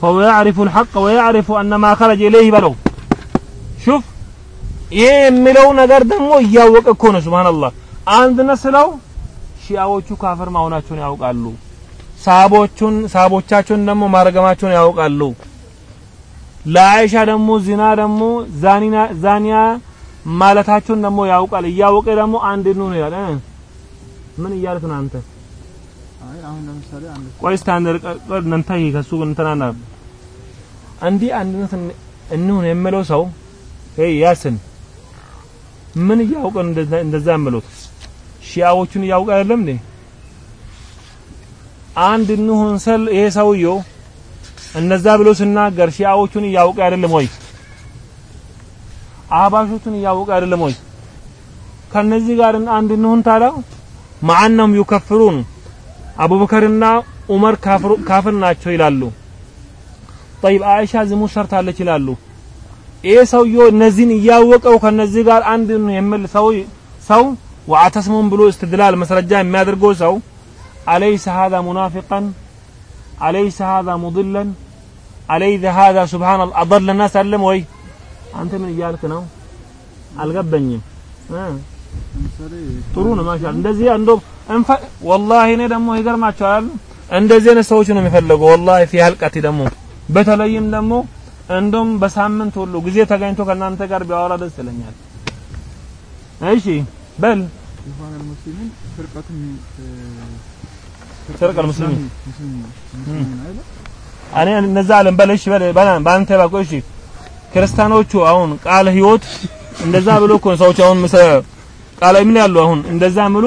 فهو يعرف الحق ويعرف أن ما خرج إليه በለው شوف ይሄ የሚለው ነገር ደግሞ እያወቀ እኮ ነው ሱብሃንአላህ አንድ ነስለው ሺአዎቹ ካፈር መሆናቸውን ያውቃሉ ሳቦቹን ሳቦቻቸውን ደግሞ ማረገማቸውን ያውቃሉ ለአይሻ ደግሞ ዚና ደግሞ ዛኒና ዛኒያ ማለታቸውን ደግሞ ያውቃል። እያወቀ ደግሞ አንድ ነው ይላል። እ ምን እያልክ ነው አንተ? አይ አሁን ለምሳሌ አንድ ቆይ እስቲ አንድ ከሱ እንትናና እንዲህ አንድነት እን- እንሁን የምለው ሰው ሄይ ያስን ምን እያወቀ ነው እንደዛ እንደዛ የምሉት? ሺአዎቹን እያወቀ አይደለም እንዴ? አንድ እንሁን ስል ይሄ ሰውየው እነዛ ብሎ ሲናገር ሺአዎቹን እያወቀ አይደለም ወይ? አህባሾቹን እያወቀ አይደለም ወይ? ከነዚህ ጋር አንድ እንሁን ታዲያ መዓነም ዩከፍሩን አቡበከርና ዑመር ካፍር ናቸው ይላሉ። ጠይብ አይሻ ዝሙት ሰርታለች ይላሉ። ይህ ሰውዬ እነዚህን እያወቀው ከነዚህ ጋር አንድ የሚል ሰው ሰው ወአተስሙን ብሎ እስትድላል መስረጃ የሚያደርገው ሰው አለይሰ ሀዛ ሙናፊቀን አለይሰ ሀዛ ሙድለን አለይዘ ሀዛ ሱብሃነላህ አደለና ሰለም ወይ አንተ ምን እያልክ ነው? አልገባኝም። ጥሩ ነው ማሻአል እንደዚህ እንዶ እንፈ ወላሂ እኔ ደግሞ ይገርማቸዋል። እንደዚህ አይነት ሰዎች ነው የሚፈልገው ወላሂ ፊ ሀልቀቲ ደግሞ በተለይም ደግሞ እንደውም በሳምንት ሁሉ ጊዜ ተገኝቶ ከእናንተ ጋር ቢያወራ ደስ ይለኛል። እሺ በል። ኢኽዋን አልሙስሊሚን ፍርቀቱን ፍርቅ አልሙስሊሚን እኔ እነዛ አለም በል። እሺ በል በአንተ ባቆ እሺ ክርስቲያኖቹ አሁን ቃለ ህይወት እንደዛ ብሎ እኮ ሰዎች አሁን ምሰ ቃለ ምን ያሉ አሁን እንደዛ ምሉ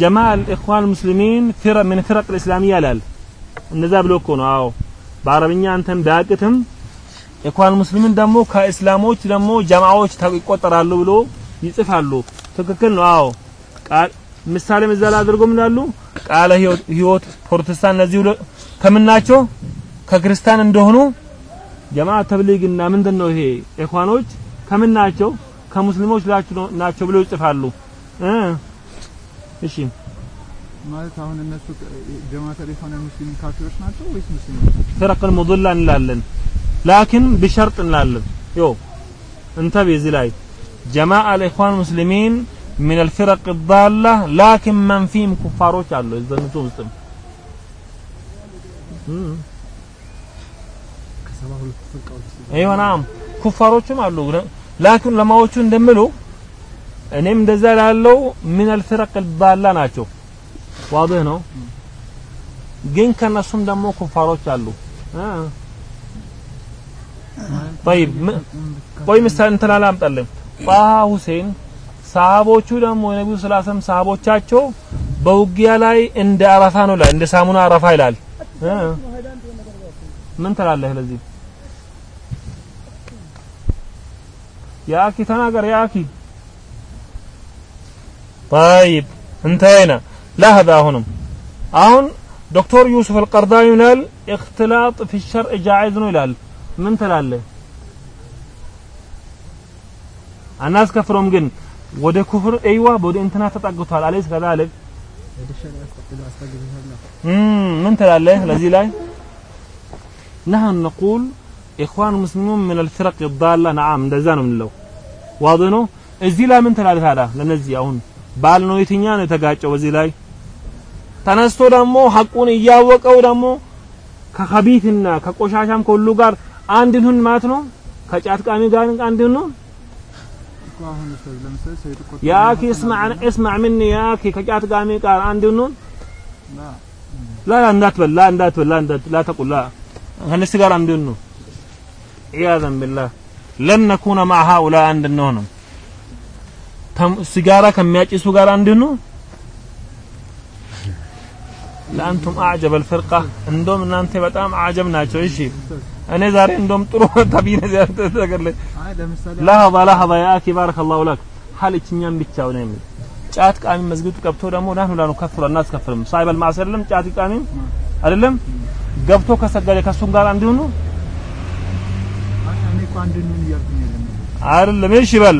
ጀማል ኢኽዋን ሙስሊሚን ፍረ ምን ፍረቅ الاسلاميه ይላል እንደዛ ብሎ እኮ ነው አዎ በአረብኛ አንተም ቢያቅትም ኢኽዋን ሙስሊሚን ደግሞ ከእስላሞች ደግሞ ጀማዎች ተ- ይቆጠራሉ ብሎ ይጽፋሉ ትክክል ነው አዎ ቃል ምሳሌ ምዛሌ አድርጎ ምን አሉ ቃለ ህይወት ህይወት ፕሮቴስታንት እነዚህ ሁለ- ከምን ናቸው ከክርስቲያን እንደሆኑ ጀማዓ ተብሊግና ምንድን ነው ይሄ ኢኽዋኖች ከምን ናቸው ከሙስሊሞች ናቸው ብለው ይጽፋሉ። እሺ ማለት አሁን እነሱ ጀማዓተል ኢኽዋን ሙስሊም ካፊሮች ናቸው ወይስ ሙስሊሞች? ፍረቅል ሙድላ እንላለን፣ ላኪን ቢሸርጥ እንላለን። ዮ እንተብ እዚህ ላይ ጀማዓል ኢኽዋን ሙስሊሚን ምን አልፍረቅ ዳላ ላኪን መንፊም ኩፋሮች አሉ እነሱ ውስጥም ይሆናም ኩፋሮችም አሉ ላኪን ለማዎቹ እንደምሉ እኔም እንደዛ ላለው ምን አልፍረቅ ባላ ናቸው። ዋضح ነው። ግን ከነሱም ደግሞ ኩፋሮች አሉ። طيب ቆይ ምሳሌ እንትን አላምጣልም ጣሃ ሁሴን ሰሃቦቹ ደግሞ የነቢዩ ስላ ሰሃቦቻቸው በውጊያ ላይ እንደ አረፋ ነው ይላል እንደ ሳሙና አረፋ ይላል። ምን ትላለህ ለዚህ? የአኪ ተናገር የአኪ طيب انتهينا لحظة አሁንም አሁን ዶክተር ዩሱፍ አልቀርዳዊ ይላል اختلاط في الشرع جائز ነው ይላል ምን ትላለህ አናስከፍረውም ግን ወደ ኩፍር አይዋ ወደ እንትና ተጠግቷል አለይስ ከዛልክ ወደ ሸሪዓ አስጠግቶ አስጠግቶታል امم ምን ትላለህ ለዚህ ላይ نحن نقول إخوان المسلمون من الفرق الضالة نعم እንደዛ ነው የምንለው ዋዶ ነው። እዚህ ላይ ምን ትላለህ ታዲያ? ለነዚህ አሁን ባል ነው የትኛ ነው የተጋጨው? በዚህ ላይ ተነስቶ ደግሞ ሀቁን እያወቀው ደግሞ ከኸቢትና ከቆሻሻም ከሁሉ ጋር አንድ ሁን ማለት ነው። ከጫት ቃሚ ጋር አንድ ሁን ያኪ እስማዕ እስማዕ ምኒ ያኪ ከጫት ቃሚ ጋር አንድ ሁን ላ ላ እንዳትበላ እንዳትበላ እንዳትላ ተቁላ ከነሱ ጋር አንድ ሁን ኢያዘን ቢላህ ለን ነኩነ ማዕ ሃኡላ እንድንሆን ሲጋራ ከሚያጭሱ ጋር እንድንሆን ለአንቱም አዕጀብ አልፈርቃ። እንደውም እናንተ በጣም አጀብ ናቸው። እሺ እኔ ዛሬ እንደውም ጥሩ ተቢነ ያስተገለ ለሀባ ለሀባ ያ አኪ ባረከላሁ ለክ። ሀል እችኛም ነው የሚል። ጫት ቃሚ መዝግብቱ ቀብቶ ደግሞ ናህኑ ላኑ ከፍሎ እናስከፍልም። ሳይበል ማሰለም ጫት ቃሚ አይደለም። ገብቶ ከሰገደ ከሱም ጋር እንዲሆኑ እኮ አንድ ምን እያልኩኝ የለም አይደለም እሺ በል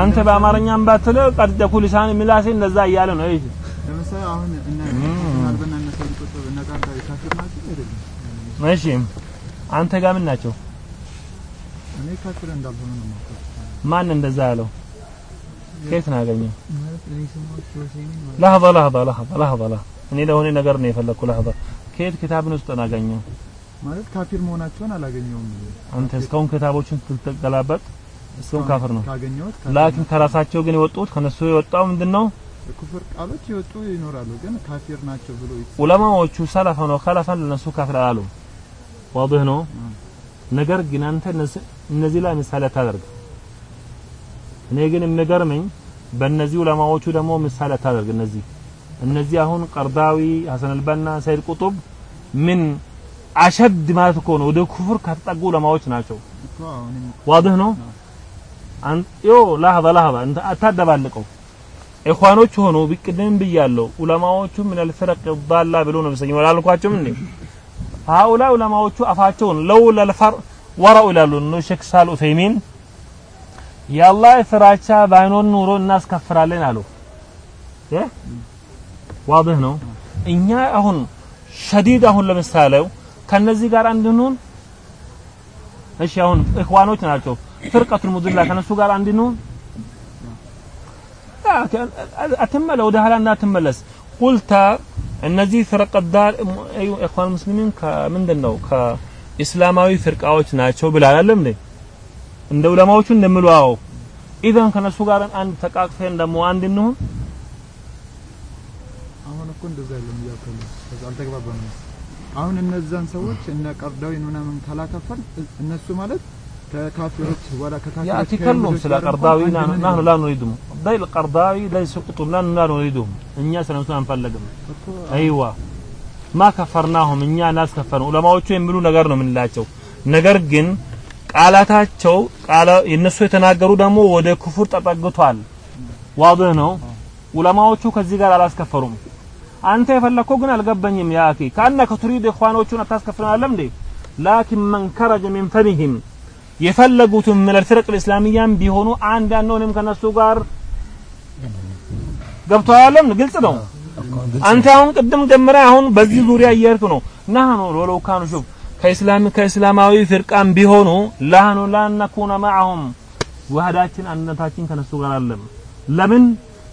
አንተ በአማርኛም ባትለ ቀድ ኩል ሊሳን ምላሴ እንደዛ እያለ ነው እሺ ለምሳሌ አሁን እነ ምናልባት እነ ሰይድ ቁጥብ እነ ቃንታዊ ካፊር ናቸው አይደለም እሺ አንተ ጋር ምን ናቸው እኔ ካፊር እንዳልሆነ ነው የማውቀው ማን እንደዛ ያለው ከየት ነው ያገኘው ማለት እኔ ስሞች ሁሴን ማለት لحظة لحظة لحظة لحظة لحظة እኔ ለሆነ ነገር ነው የፈለኩ لحظة ከየት ኪታብን ውስጥ ነው ያገኘው ማለት ካፊር መሆናቸውን አላገኘውም። አንተ እስካሁን ክታቦችን ስትገላበጥ እስካሁን ካፍር ነው። ካገኘሁት ላኪን ከራሳቸው ግን የወጡት ከነሱ የወጣው ምንድነው? ኩፍር ቃሎች ይወጡ ይኖራሉ፣ ግን ካፊር ናቸው ብሎ ዑለማዎቹ ሰለፈን ወኸለፈን ለነሱ ካፍር አላሉም። ዋضح ነው። ነገር ግን አንተ እነዚህ- እነዚህ ላይ ምሳሌ አታደርግ። እኔ ግን የሚገርመኝ በእነዚህ ዑለማዎቹ ደግሞ ምሳሌ አታደርግ። እነዚህ እነዚህ አሁን ቀርዳዊ፣ ሐሰን አልበና፣ ሰይድ ቁጡብ ምን አሸድ ማለት እኮ ነው። ወደ ኩፍር ከተጠጉ ዑለማዎች ናቸው። ዋድህ ነው። አንዮ ላህባ ላህባ እንት አታደባልቀው ኢኽዋኖች ሆኖ ቢቅደም ብያለው ዑለማዎቹ ምን አልፈረቅ ባላ ብሎ ነው ሰኝ ወላልኳቸው ምን ሀውላ ዑለማዎቹ አፋቸውን ለውላ ለፈር ወራው ይላሉ ነው ሼክ ሳል ኡሰይሚን የአላህ ፍራቻ ባይኖር ኑሮ እናስከፍራለን አሉ። ዋድህ ነው። እኛ አሁን ሸዲድ አሁን ለምሳሌው ከነዚህ ጋር አንድንሆን እሺ አሁን ኢኽዋኖች ናቸው። ፍርቀቱል ሙድላ ከነሱ ጋር አንድንሆን አትመለ ወደ ኋላ እንዳትመለስ። ቁልተ እነዚህ ፍረቀዳር ኢኽዋን ሙስሊሚን ከምንድን ነው ከኢስላማዊ ፍርቃዎች ናቸው ብላል አይደለም እንዴ? እንደ ዑለማዎቹ እንደሚሉ አዎ። ኢዘን ከነሱ ጋር አንድ ተቃቅፈን ደግሞ አንድ እንሁን? አሁን እኮ እንደዛ ያለው እያከለ ከዛ አልተግባባንም። አሁን እነዛን ሰዎች እነ ቀርዳዊን ምናምን ካላከፈል እነሱ ማለት ككافرات ولا ككافرات يا تكلم سلا قرضاوي نحن لا نريدهم داي القرضاوي ليس قطب لا لا نريدهم انيا سنمسون انفلقم ايوه ما كفرناهم እኛ እናስከፈርን ዑለማዎቹ የሚሉ ነገር ነው የምንላቸው። ነገር ግን ቃላታቸው ቃላ የተናገሩ ደግሞ ወደ ክፉር ተጠግቷል። ዋድህ ነው። ዑለማዎቹ ከዚህ ጋር አላስከፈሩም። አንተ የፈለከው ግን አልገባኝም። ያ አኺ ካነከ ኢኽዋኖቹን አታስከፍረን አለም እንዴ? ላኪን መን ከረጀ ሚን ፈኒህም የፈለጉትን ምን አልፍርቅ ልእስላሚያን ቢሆኑ አንድ አንሆንም ከነሱ ጋር ገብቶሃል ግልጽ ነው። አንተ አሁን ቅድም ጀምረህ አሁን በዚህ ዙሪያ እየሄድክ ነው። ናህኑ ወለው ካኑ ሹፍ ከእስላም ከእስላማዊ ፍርቃም ቢሆኑ ላህኑ ላነኩነ ማዕሁም ውህዳችን አንድነታችን ከነሱ ጋር አለም። ለምን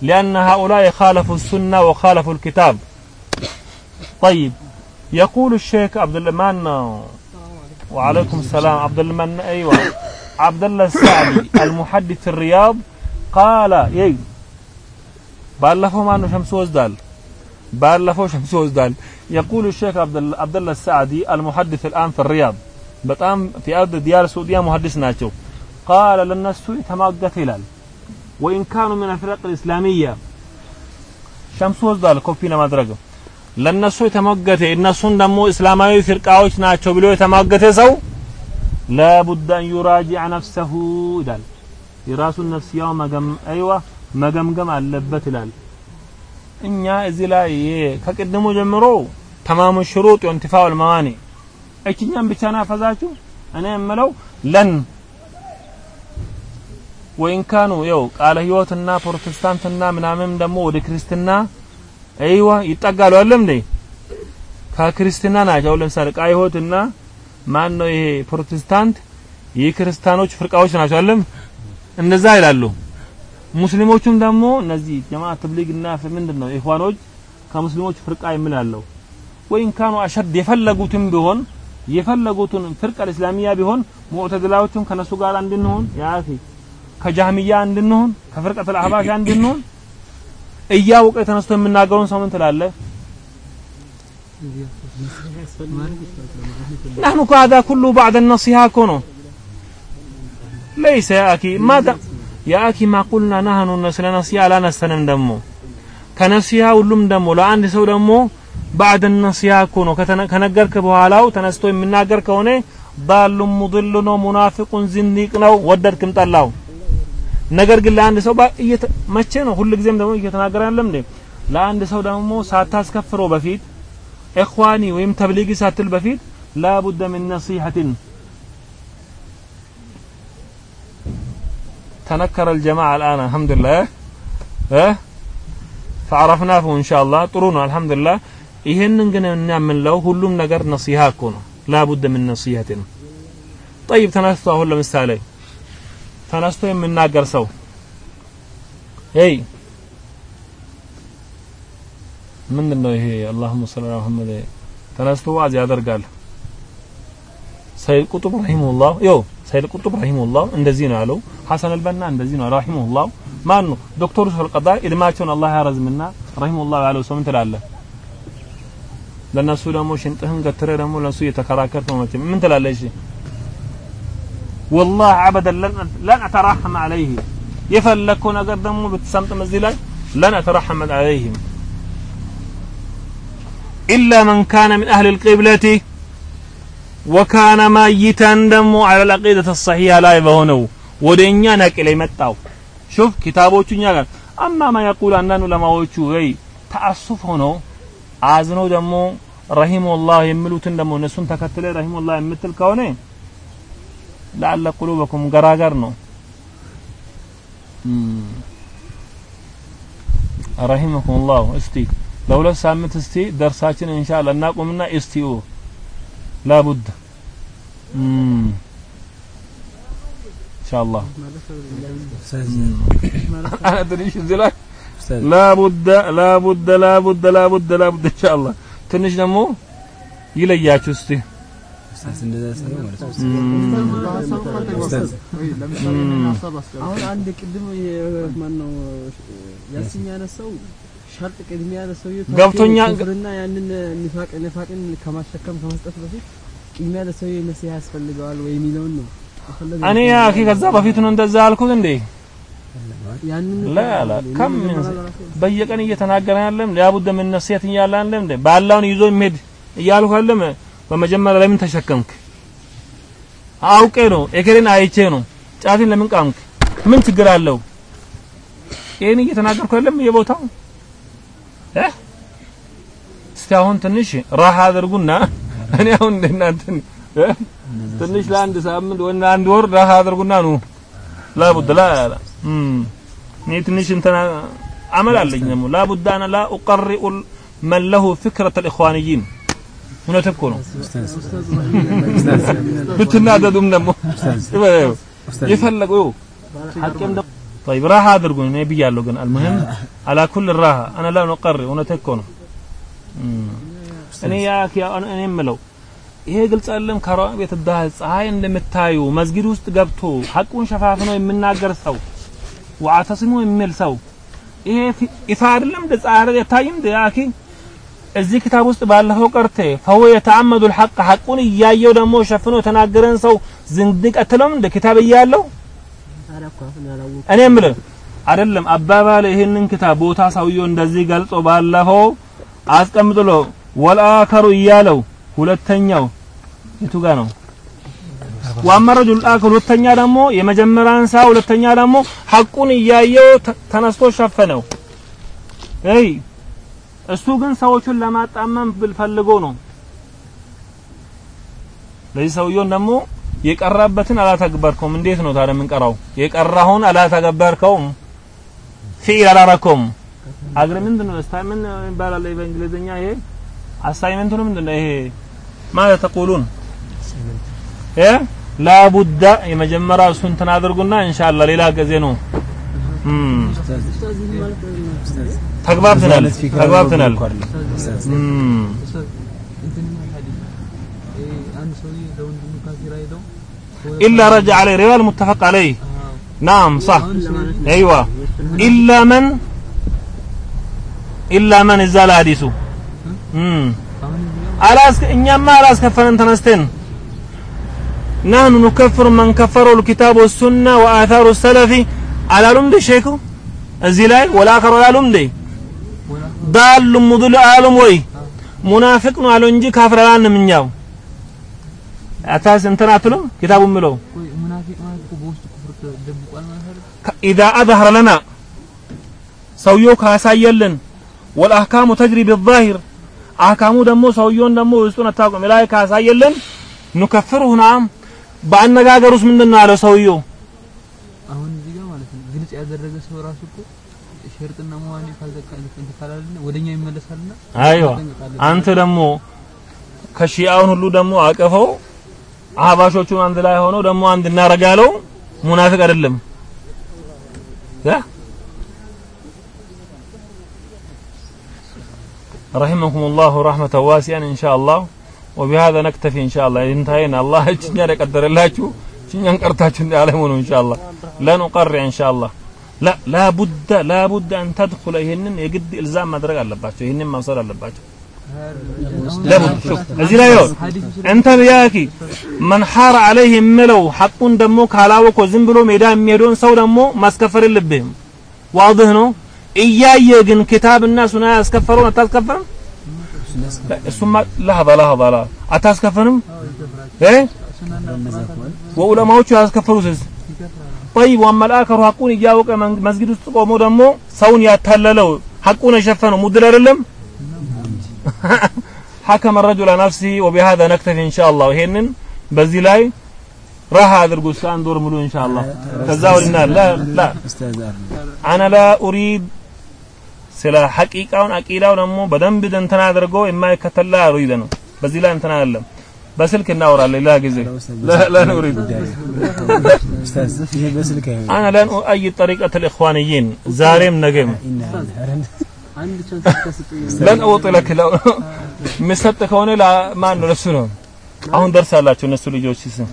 لأن هؤلاء خالفوا السنة وخالفوا الكتاب طيب يقول الشيخ عبد الرحمن وعليكم السلام عبد المن أيوة عبد الله السعدي المحدث في الرياض قال يي ባለፈው ማን ነው ሸምሱ ወዝዳል ባለፈው ሸምሱ ወዝዳል يقول الشيخ عبد الله عبد الله السعدي المحدث الآن في الرياض በጣም في أرض ديار السعودية محدث ናቸው قال ለነሱ የተማገተ ይላል وإن كانوا من الفرق الإسلامية ሸምሱ ወዝዳል ኮፒ ለማድረግ ለነሱ የተሟገተ እነሱን ደግሞ እስላማዊ ፍርቃዎች ናቸው ብሎ የተሟገተ ሰው لابد أن يراجع نفسه ይላል የራሱን ነፍስያው መገም አይዋ መገምገም አለበት ይላል እኛ እዚህ ላይ ከቅድሙ ጀምሮ ተማሙ ሽሩጥ ወንቲፋው ልመዋኒ እችኛም ብቻ ናፈዛችሁ እኔ የምለው ለን ወይን ካኑ ያው ቃለ ህይወትና ፕሮቴስታንትና ምናምን ደግሞ ወደ ክርስትና አይዋ ይጠጋሉ። አይደለም እንዴ? ከክርስትና ናቸው ለምሳሌ ቃለ ህይወትና ማን ነው ይሄ ፕሮቴስታንት? የክርስቲያኖች ፍርቃዎች ናቸው። አይደለም እንደዛ ይላሉ። ሙስሊሞቹም ደግሞ እነዚህ ጀማዓ ተብሊግና ምንድን ነው ከሙስሊሞች ፍርቃ የሚላለው ወይን አሸድ የፈለጉትም ቢሆን የፈለጉትን ፍርቃ እስላሚያ ቢሆን ሙዕተዝላዎቹም ከነሱ ጋር እንድንሆን ያኺ ከጃህሚያ እንድንሆን ከፍርቀት አልአህባሽ እንድንሆን እያወቀ ተነስቶ የምናገረውን ሰው ምን ትላለህ? نحن هذا كله بعد النصيحة كونه ليس يا أخي ماذا يا أخي ما قلنا نحن نسل نصيحة لا نستنم دمو كنصيحة ولم دمو لا عندي سو دمو بعد النصيحة كونه كنجرك بوهالاو تنستو من ناجر كونه ضال مضل منافق زنديق ነው ወደድክም ጠላው ነገር ግን ለአንድ ሰው መቼ ነው ሁሉ ጊዜም ደግሞ እየተናገረ ያለም እንዴ ለአንድ ሰው ደግሞ ሳታስከፍረው በፊት ኢኽዋኒ ወይም ተብሊጊ ሳትል በፊት ላቡደ ምን ነሲሐትን تنكر الجماعة الآن الحمد لله اه فعرفناه إن شاء الله ጥሩነው الحمد لله ይሄንን ግን እኛ የምንለው ሁሉም ነገር ነሲሃ እኮ ነው ላቡደ ምን ነሲሐትን طيب ተነስቶ አሁን ለምሳሌ ተነስቶ የምናገር ሰው ሄይ ምንድን ነው ይሄ اللهم صل على محمد ተነስቶ ዋዝ ያደርጋል ሰይድ ቁጡብ رحمه الله ዮ ሰይድ ቁጡብ رحمه الله እንደዚህ ነው ያለው። ሐሰን አልበና እንደዚህ ነው رحمه الله። ማን ነው ዶክተር ዩሱፍ አልቀርዳዊ እድሜያቸውን አላህ ያረዝምና رحمه الله ያለው ሰው ምን ትላለህ? ለነሱ ደግሞ ሽንጥህን ገትረ ደግሞ ለነሱ እየተከራከርክ ነው ምን ትላለህ? እሺ ወላሂ አበደን ለን አተራሐም ዐለይህ የፈለግከው ነገር ደግሞ ብትሰምጥም እዚህ ላይ ለን አተራሐም ዐለይህም ኢላ መን ካነ ሚን አህሊ ልቂብለቲ ወካነ ማይተን ደግሞ አለ ልዐቂደት ሰሒሃ ላይ በሆነው ወደ እኛ ነቅል የመጣው ሹፍ ኪታቦቹ እኛ ጋር አማ ማ የቁል አንዳንድ ዑለማዎቹ ወይ ተአሱፍ ሆነው አዝነው ደግሞ ረሂመሁላህ የሚሉትን ደግሞ እነሱን ተከትለ ረሂመሁላህ የምትል ከሆነ ለአለ ቁሉበኩም ገራገር ነው። ረሂመኩሙላህ እስቲ ለሁለት ሳምንት እስቲ ደርሳችን ኢንሻአላህ እናቁምና እስቲኡ ላቡድ። ኢንሻአላህ። አና ትንሽ እዚህ ላይ ላቡድ ላቡድ ላቡድ ላቡድ ላቡድ ኢንሻአላህ። ትንሽ ደግሞ ይለያችሁ እስቲ አሁን አንድ ቅድም ማነው ያሲን ያነሳው ሸርጥ ቅድሚያ ያነሳው ገብቶኛል። እና ያንን ኒፋቅ ኒፋቅን ከማሸከም ከመስጠት በፊት ቅድሚያ ለሰውዬ መሲህ ያስፈልገዋል ወይ የሚለውን ነው። እኔ ያ አኺ ከዛ በፊት ነው እንደዛ አልኩት እንዴ? ያንን ላ ላ ከም በየቀን እየተናገረ ያለም ላቡደ ምን ነሲየት እያለ አለም ባላውን ይዞ የሚሄድ እያልኩ አለም በመጀመሪያ ለምን ተሸከምክ? አውቄ ነው። ኤከሬን አይቼ ነው። ጫትን ለምን ቃምክ? ምን ችግር አለው? ይሄን እየተናገርኩ አይደለም የቦታው? እ? እስቲ አሁን ትንሽ ራህ አድርጉና እኔ አሁን እንደናንተ ትንሽ ለአንድ ሳምንት ወይ አንድ ወር ራህ አድርጉና ኑ። ላቡድ ላ እኔ ትንሽ እንትና አመል አለኝ ደግሞ። ላቡድ አና ላ መን ለሁ ፍክረት አልኢኽዋንይን እውነት እኮ ነው ብትናደዱም ደግሞ የፈለገው ሐቂም ደግሞ طيب راحة አድርጉኝ እኔ ብያለሁ ግን አልሙሂም አላ ኩል ራሃ አና ላ ኑቀሪ እውነት እኮ ነው እኔ ያ እኔ የምለው ይሄ ግልጽ አይደለም ከራ ቤት ዳህ ፀሐይ እንደምታዩ መስጊድ ውስጥ ገብቶ ሐቁን ሸፋፍኖ የሚናገር ሰው ወአተስሙ የሚል ሰው ይሄ ይፋ አይደለም እንደ ፀሐይ አይታይም እንደ አኪ እዚህ ክታብ ውስጥ ባለፈው ቀርቴ ፈሁ የተአመዱ ልሐቅ ሐቁን እያየው ደግሞ ሸፍኖ የተናገረን ሰው ዝንድቅ አትለም እንደ ኪታብ እያለው እኔ ምል አይደለም። አባባል ይህንን ክታብ ቦታ ሰውየው እንደዚህ ገልጾ ባለፈው አስቀምጥሎ ወልአከሩ እያለው ሁለተኛው የቱ ጋር ነው? ወአመረጁ ልአክል ሁለተኛ ደግሞ የመጀመሪያን ሳ ሁለተኛ ደግሞ ሐቁን እያየው ተነስቶ ሸፈነው። ይ እሱ ግን ሰዎቹን ለማጣመም ፈልጎ ነው። ለዚህ ሰውየውን ደግሞ የቀራበትን አላተገበርከውም። እንዴት ነው ታዲያ የምንቀራው? የቀራውን አላተገበርከውም፣ ፊዕል አላረከውም። አግሪ ምንድን ነው ስታይመንት ይባላል በእንግሊዝኛ ይሄ አሳይመንቱ ነው ምንድን ነው ይሄ ማለት ተቁሉን እ ላቡዳ የመጀመሪያ እሱን እንትን አድርጉና ኢንሻአላህ ሌላ ጊዜ ነው ተግባብተናል ተግባብተናል እም إلا رجع عليه رواية المتفق عليه نعم صح أيوة إلا من إلا من زال حديثه امم አላስ እኛማ አላስከፈለን ተነስተን نحن نكفر من كفروا الكتاب والسنة وآثار السلف አላሉም እንደ ሼኩ እዚህ ላይ ወላከሩ አላሉም እንደ ዳሉ ሙድል አሉም ወይ? ሙናፊቅ ነው አሉ እንጂ ካፍር አላልንም እኛው። አታስ እንትን አትሉም? ኪታቡ ምለው? ኢዛ አዝሀረ ለና ሰውየው ካሳየልን ወልአህካሙ ተጅሪ ቢዛሂር አህካሙ ደግሞ ሰውየውን ደግሞ ውስጡን አታውቅም። ላይ ካሳየልን ኑከፍሩሁ ናም በአነጋገር ውስጥ ምንድን ነው ያለው ሰውየው አሁን እዚህ ጋር ማለት ነው ግልጽ ያደረገ ሰው ራሱ እኮ ሸርጥና መዋኒ ካልተካለፈ ካላልና ወደኛ ይመለሳልና አይዋ አንተ ደግሞ ከሺአውን ሁሉ ደግሞ አቀፈው አህባሾቹን አንድ ላይ ሆነው ደግሞ አንድ እናረጋለው ሙናፊቅ አይደለም ያ رحمكم الله رحمة واسعة إن شاء الله وبهذا نكتفي إن شاء الله انتهينا الله እችኛ የቀደረላችሁ እችኛን ቀርታችሁ እንዳለሙ ነው إن شاء الله እኛን ቀርታችን ያለመሆኑ ኢንሻአላህ። ለንቀር ኢንሻአላህ። ላ ላቡደ ላቡደ አን ተድኹለ ይሄንን የግድ ኢልዛም ማድረግ አለባቸው። ይሄንን ማውሰድ አለባቸው። ለቡድ ሹፍ እዚህ ላይ ይሁን እንተ ቢያኪ መንሐር አለህ የምለው ሐቁን ደግሞ ካላወቆ ዝም ብሎ ሜዳ የሚሄደውን ሰው ደግሞ ማስከፈር የለብህም። ዋድህ ነው። እያየ ግን ኪታብና ሱና ያስከፈረውን አታስከፍርም? እሱማ ላህባ ላህባ ላ። አታስከፍርም? እ? ወዑለማዎቹ ያስከፈሩትስ ጠይብ ወመልአከሩ ሐቁን እያወቀ መስጊድ ውስጥ ቆሞ ደግሞ ሰውን ያታለለው ሐቁን የሸፈነው ሙድል አይደለም حكم الرجل على نفسه وبهذا نكتفي إن شاء الله ይሄንን በዚህ ላይ ረሃ አድርጉ እስከ አንድ ወር ሙሉ ኢንሻአላህ ከዛ ወዲና ላ ላ አና ላ ኡሪድ ስለ ሐቂቃውን አቂዳው ደግሞ በደንብ እንትና አድርጎ የማይከተል ላ ኡሪድ ነው በዚህ ላይ እንትና አይደለም በስልክ እናወራለን ሌላ ጊዜ ላ ኡሪድ አና ለን ኡአይድ ጠሪቀት الإخوانيين ዛሬም ነገም አንድ ቻንስ ተሰጠኝ ለን እወጥለክ ለው የሚሰጥ ከሆነ ማን ነው ለሱ ነው አሁን ደርሳላችሁ እነሱ ልጆች ስም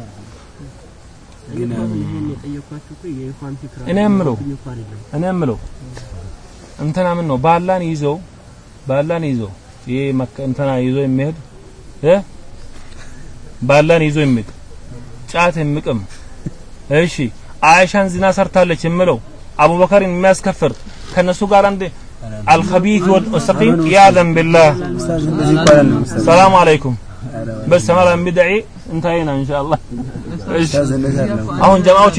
ይሄን የጠየኳችሁ እኮ የኢኽዋን ፊክራ እኔ የምለው እኮ አይደለም እኔ የምለው እንትና ምን ነው ባላን ይዞ ባላን ይዞ ይሄ መከ እንትና ይዞ የሚሄድ እ ባላን ይዞ የሚሄድ ጫት የሚቅም እሺ አይሻን ዚና ሰርታለች የምለው አቡበከርን የሚያስከፍር ከነሱ ጋር አንድ الخبيث والسقيم عياذا بالله السلام عليكم بس مرة بدعي انتهينا ان شاء الله ايش አሁን ጀማዎች